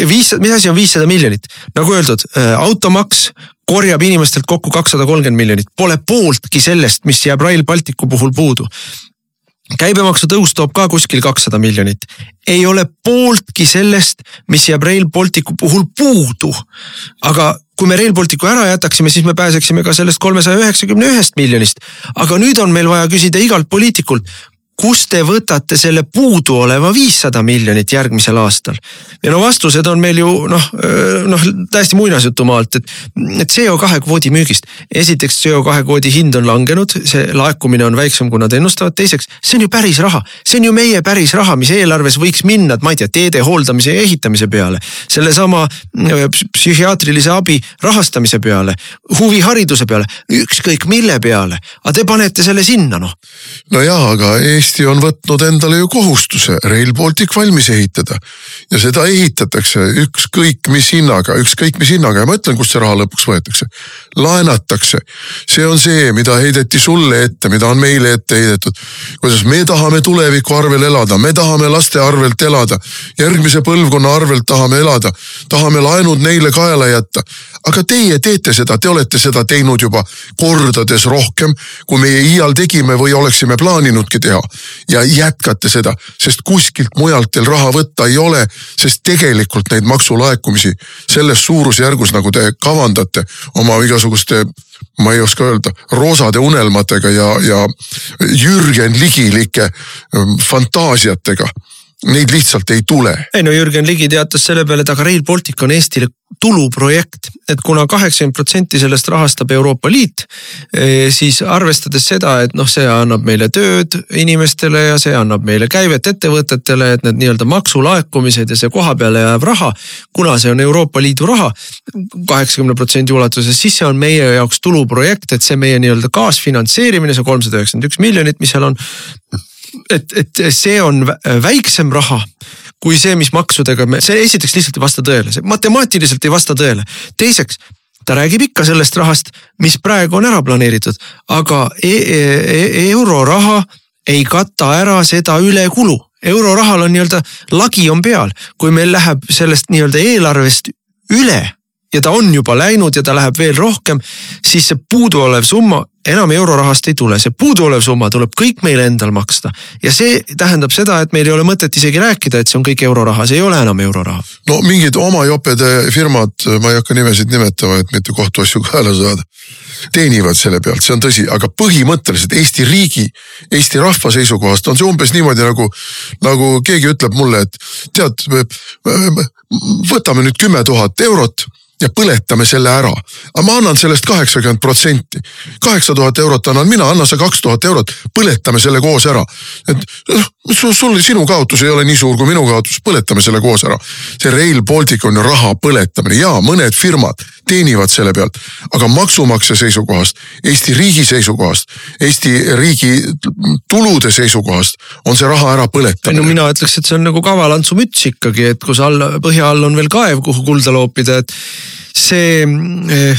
viis, mis asi on viissada miljonit? nagu öeldud, äh, automaks korjab inimestelt kokku kakssada kolmkümmend miljonit, pole pooltki sellest, mis jääb Rail Balticu puhul puudu käibemaksu tõus toob ka kuskil kakssada miljonit. ei ole pooltki sellest, mis jääb Rail Balticu puhul puudu. aga kui me Rail Balticu ära jätaksime, siis me pääseksime ka sellest kolmesaja üheksakümne ühest miljonist. aga nüüd on meil vaja küsida igalt poliitikult, kust te võtate selle puuduoleva viissada miljonit järgmisel aastal? ja no vastused on meil ju noh, noh täiesti muinasjutumaalt, et, et CO2 kvoodi müügist. esiteks CO2 kvoodi hind on langenud, see laekumine on väiksem, kui nad ennustavad, teiseks see on ju päris raha, see on ju meie päris raha, mis eelarves võiks minna, et ma ei tea, teede hooldamise ja ehitamise peale. sellesama psühhiaatrilise abi rahastamise peale, huvihariduse peale, ükskõik mille peale, aga te panete selle sinna noh. no jaa, aga Eesti Eesti on võtnud endale ju kohustuse Rail Baltic valmis ehitada. ja seda ehitatakse ükskõik mis hinnaga, ükskõik mis hinnaga ja ma ütlen, kust see raha lõpuks võetakse. laenatakse, see on see, mida heideti sulle ette, mida on meile ette heidetud. kuidas me tahame tuleviku arvel elada, me tahame laste arvelt elada, järgmise põlvkonna arvelt tahame elada, tahame laenud neile kaela jätta. aga teie teete seda, te olete seda teinud juba kordades rohkem, kui meie iial tegime või oleksime plaaninudki teha ja jätkate seda, sest kuskilt mujalt teil raha võtta ei ole, sest tegelikult neid maksulaekumisi selles suurusjärgus, nagu te kavandate oma igasuguste ma ei oska öelda, roosade unelmatega ja, ja Jürgen Ligilike ähm, fantaasiatega neid lihtsalt ei tule. ei no Jürgen Ligi teatas selle peale, et aga Rail Baltic on Eestile tuluprojekt, et kuna kaheksakümmend protsenti sellest rahastab Euroopa Liit, eh, siis arvestades seda, et noh, see annab meile tööd inimestele ja see annab meile käivet ettevõtetele, et need nii-öelda maksulaekumised ja see koha peale jääv raha, kuna see on Euroopa Liidu raha kaheksakümne protsendi ulatuses, siis see on meie jaoks tuluprojekt, et see meie nii-öelda kaasfinantseerimine, see kolmsada üheksakümmend üks miljonit, mis seal on et, et see on väiksem raha kui see, mis maksudega me, see esiteks lihtsalt ei vasta tõele, see matemaatiliselt ei vasta tõele. teiseks, ta räägib ikka sellest rahast, mis praegu on ära planeeritud, aga e e e euroraha ei kata ära seda ülekulu eurorahal on nii-öelda lagi on peal, kui meil läheb sellest nii-öelda eelarvest üle ja ta on juba läinud ja ta läheb veel rohkem, siis see puuduolev summa enam eurorahast ei tule, see puuduolev summa tuleb kõik meil endal maksta. ja see tähendab seda, et meil ei ole mõtet isegi rääkida, et see on kõik euroraha, see ei ole enam euroraha. no mingid oma jopede firmad, ma ei hakka nimesid nimetama, et mitte kohtuasju kaela saada, teenivad selle pealt, see on tõsi, aga põhimõtteliselt Eesti riigi, Eesti rahva seisukohast on see umbes niimoodi nagu, nagu keegi ütleb mulle, et tead, võtame nüüd kümme tuhat eurot ja põletame selle ära. aga ma annan sellest kaheksakümmend protsenti. kaheksa tuhat eurot annan mina, anna sa kaks tuhat eurot, põletame selle koos ära. et noh, sul, sinu kaotus ei ole nii suur kui minu kaotus, põletame selle koos ära. see Rail Baltic on ju raha põletamine ja mõned firmad teenivad selle pealt, aga maksumaksja seisukohast, Eesti riigi seisukohast, Eesti riigi tulude seisukohast on see raha ära põletamine. no mina ütleks, et see on nagu kavalantsu-müts ikkagi, et kus all, põhja all on veel kaev, kuhu kulda loopida, et see eh,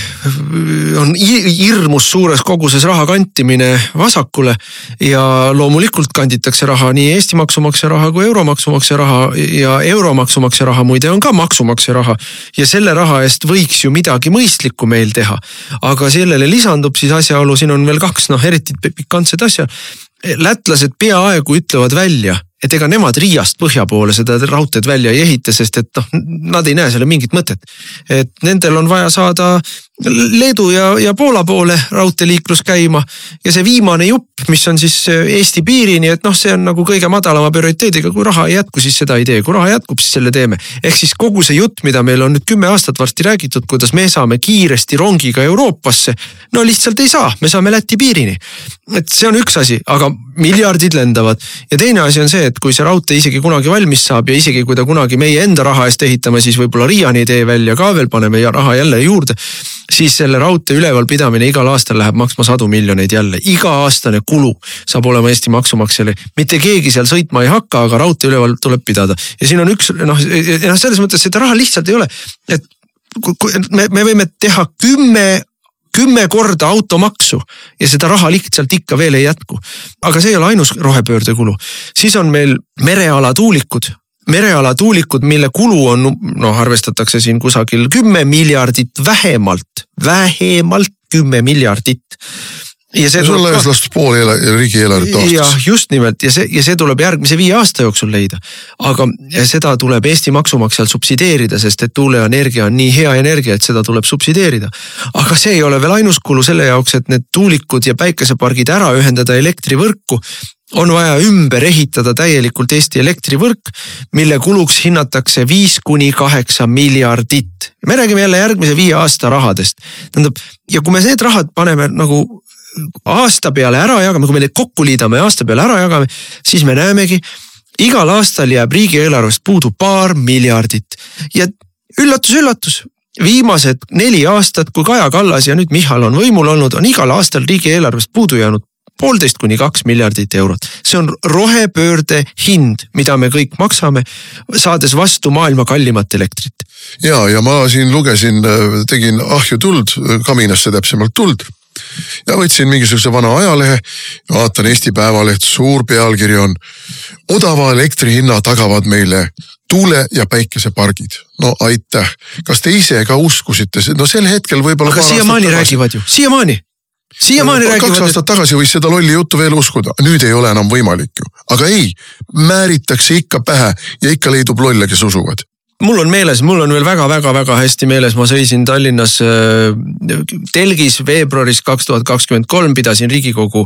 on hirmus suures koguses raha kantimine vasakule ja loomulikult kanditakse raha nii Eesti maksumaksja raha kui euromaksumaksja raha ja euromaksumaksja raha muide on ka maksumaksja raha. ja selle raha eest võiks ju midagi mõistlikku meil teha. aga sellele lisandub siis asjaolu, siin on veel kaks noh eriti pikantsed asja lätlased peaaegu ütlevad välja, et ega nemad Riiast põhja poole seda raudteed välja ei ehita, sest et noh, nad ei näe selle mingit mõtet. et nendel on vaja saada Leedu ja, ja Poola poole raudteeliiklus käima ja see viimane jupp, mis on siis Eesti piirini, et noh, see on nagu kõige madalama prioriteediga, kui raha ei jätku, siis seda ei tee, kui raha jätkub, siis selle teeme. ehk siis kogu see jutt, mida meil on nüüd kümme aastat varsti räägitud, kuidas me saame kiiresti rongiga Euroopasse. no lihtsalt ei saa, me saame Läti piirini. et see on üks asi, aga miljardid lendavad ja teine asi on see, et kui see raudtee isegi kunagi valmis saab ja isegi kui ta kunagi meie enda raha eest ehitame, siis võib-olla Riiani tee välja ka veel paneme ja raha jälle juurde siis selle raudtee ülevalpidamine igal aastal läheb maksma sadu miljoneid jälle, iga-aastane kulu saab olema Eesti maksumaksjale. mitte keegi seal sõitma ei hakka, aga raudtee üleval tuleb pidada. Ja siin on üks noh, noh selles mõttes seda raha lihtsalt ei ole, et me, me võime teha kümme kümme korda automaksu ja seda raha lihtsalt ikka veel ei jätku. aga see ei ole ainus rohepöörde kulu, siis on meil mereala tuulikud. Mereala tuulikud, mille kulu on noh, arvestatakse siin kusagil kümme miljardit vähemalt, vähemalt kümme miljardit ja see. sul laias laastus pool riigieelarvet aastas. jah, just nimelt ja see ja see tuleb järgmise viie aasta jooksul leida. aga seda tuleb Eesti maksumaksjal subsideerida, sest et tuuleenergia on nii hea energia, et seda tuleb subsideerida. aga see ei ole veel ainus kulu selle jaoks, et need tuulikud ja päikesepargid ära ühendada elektrivõrku on vaja ümber ehitada täielikult Eesti elektrivõrk, mille kuluks hinnatakse viis kuni kaheksa miljardit. me räägime jälle järgmise viie aasta rahadest. tähendab, ja kui me need rahad paneme nagu aasta peale ära jagame, kui me need kokku liidame aasta peale ära jagame, siis me näemegi, igal aastal jääb riigieelarvest puudu paar miljardit ja üllatus-üllatus, viimased neli aastat, kui Kaja Kallas ja nüüd Michal on võimul olnud, on igal aastal riigieelarvest puudu jäänud poolteist kuni kaks miljardit eurot. see on rohepöörde hind, mida me kõik maksame, saades vastu maailma kallimat elektrit. ja, ja ma siin lugesin, tegin ahju tuld, kaminasse täpsemalt tuld ja võtsin mingisuguse vana ajalehe, vaatan Eesti Päevaleht, suur pealkiri on. odava elektri hinna tagavad meile tuule- ja päikesepargid. no aitäh, kas te ise ka uskusite, no sel hetkel võib-olla. aga siiamaani räägivad ju, siiamaani siiamaani räägivad. kaks aastat tagasi võis seda lolli juttu veel uskuda, nüüd ei ole enam võimalik ju. aga ei, määritakse ikka pähe ja ikka leidub lolle, kes usuvad mul on meeles, mul on veel väga-väga-väga hästi meeles, ma sõisin Tallinnas äh, telgis veebruaris kaks tuhat kakskümmend kolm, pidasin riigikogu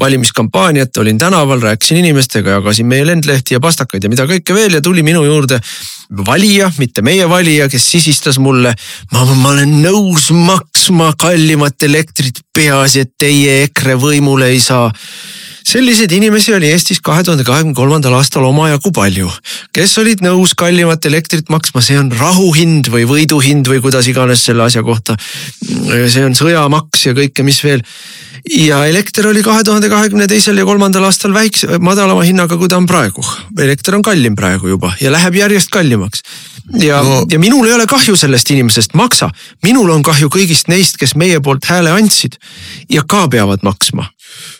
valimiskampaaniat, olin tänaval, rääkisin inimestega, jagasin meie lendlehti ja pastakaid ja mida kõike veel ja tuli minu juurde valija, mitte meie valija, kes sisistas mulle. ma, ma olen nõus maksma kallimat elektrit, peaasi, et teie EKRE võimule ei saa selliseid inimesi oli Eestis kahe tuhande kahekümne kolmandal aastal omajagu palju, kes olid nõus kallimat elektrit maksma, see on rahuhind või võiduhind või kuidas iganes selle asja kohta. see on sõjamaks ja kõike, mis veel. ja elekter oli kahe tuhande kahekümne teisel ja kolmandal aastal väikse, madalama hinnaga, kui ta on praegu. elekter on kallim praegu juba ja läheb järjest kallimaks ja no., ja minul ei ole kahju sellest inimesest, maksa. minul on kahju kõigist neist, kes meie poolt hääle andsid ja ka peavad maksma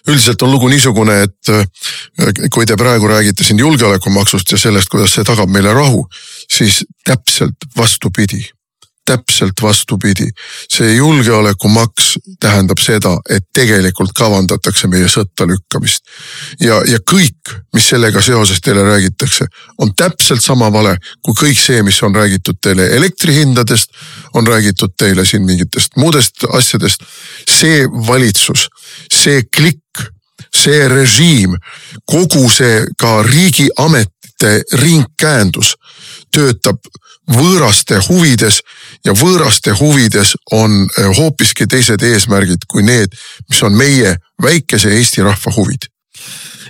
üldiselt on lugu niisugune, et äh, kui te praegu räägite siin julgeolekumaksust ja sellest, kuidas see tagab meile rahu, siis täpselt vastupidi täpselt vastupidi. see julgeolekumaks tähendab seda, et tegelikult kavandatakse meie sõtta lükkamist. ja, ja kõik, mis sellega seoses teile räägitakse, on täpselt sama vale kui kõik see, mis on räägitud teile elektrihindadest, on räägitud teile siin mingitest muudest asjadest. see valitsus, see klikk, see režiim, kogu see ka riigiametite ringkäendus töötab võõraste huvides ja võõraste huvides on eh, hoopiski teised eesmärgid kui need, mis on meie väikese Eesti rahva huvid.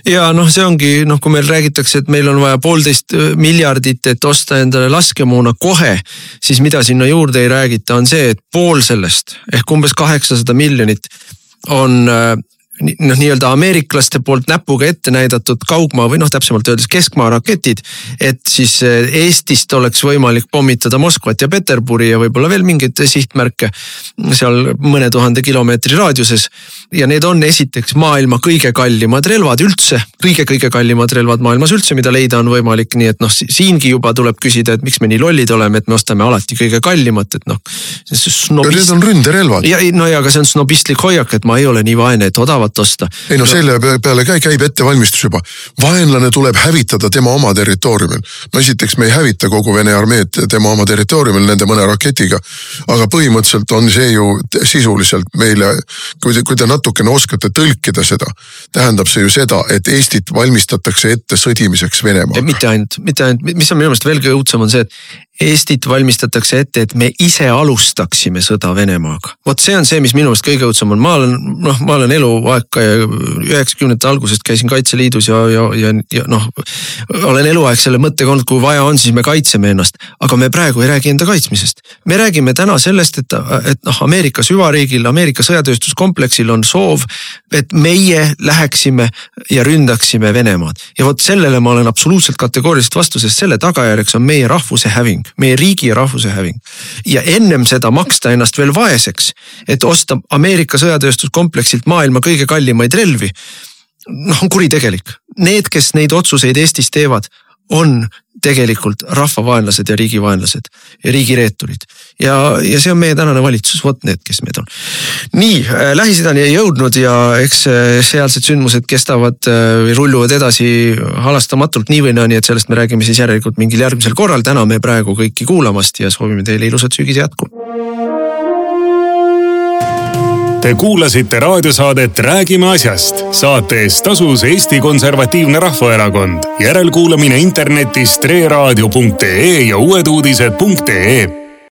Ja noh, see ongi noh, kui meil räägitakse, et meil on vaja poolteist eh, miljardit, et osta endale laskemoona kohe, siis mida sinna juurde ei räägita, on see, et pool sellest ehk umbes kaheksasada miljonit on eh, noh, nii-öelda ameeriklaste poolt näpuga ette näidatud kaugmaa või noh, täpsemalt öeldes keskmaa raketid. et siis eh, Eestist oleks võimalik pommitada Moskvat ja Peterburi ja võib-olla veel mingeid sihtmärke seal mõne tuhande kilomeetri raadiuses. ja need on esiteks maailma kõige kallimad relvad üldse kõige,, kõige-kõige kallimad relvad maailmas üldse, mida leida on võimalik, nii et noh, siingi juba tuleb küsida, et miks me nii lollid oleme, et me ostame alati kõige kallimat, et noh. Snobist... Need on ründerelvad. ja no ja, aga see on snobistlik hoiak, et ma ei ole nii vaene, et odavat Venemaalt osta. ei no, selle peale käib ettevalmistus juba. vaenlane tuleb hävitada tema oma territooriumil. no esiteks me ei hävita kogu Vene armeed tema oma territooriumil nende mõne raketiga. aga põhimõtteliselt on see ju sisuliselt meile, kui te, kui te natukene oskate tõlkida seda, tähendab see ju seda, et Eestit valmistatakse ette sõdimiseks Venemaaga. mitte ainult, mitte ainult, mis on minu meelest veelgi õudsem, on see, et Eestit valmistatakse ette, et me ise alustaksime sõda Venemaaga. vot see on see, mis minu meelest kõige õudsem on, ma olen noh, ma olen eluaeg ka üheksakümnendate algusest käisin Kaitseliidus ja, ja, ja, ja noh. olen eluaeg selle mõttega olnud, kui vaja on, siis me kaitseme ennast, aga me praegu ei räägi enda kaitsmisest. me räägime täna sellest, et, et noh, Ameerika süvariigil, Ameerika sõjatööstuskompleksil on soov, et meie läheksime ja ründaksime Venemaad. ja vot sellele ma olen absoluutselt kategooriliselt vastu, sest selle tagajärjeks on meie rahvuse häving meie riigi ja rahvuse häving. ja ennem seda maksta ennast veel vaeseks, et osta Ameerika sõjatööstuskompleksilt maailma kõige kallimaid relvi. noh, on kuritegelik. Need, kes neid otsuseid Eestis teevad, on tegelikult rahvavaenlased ja riigivaenlased ja riigireeturid. ja, ja see on meie tänane valitsus, vot need, kes meid on. nii äh,, Lähis-Idani ei jõudnud ja eks äh, sealsed sündmused kestavad äh, või rulluvad edasi halastamatult nii või naa, nii et sellest me räägime siis järelikult mingil järgmisel korral. täname praegu kõiki kuulamast ja soovime teile ilusat sügise jätku Te kuulasite raadiosaadet Räägime asjast. saate eest tasus Eesti Konservatiivne Rahvaerakond. järelkuulamine internetis treeraadio.ee ja uueduudised.ee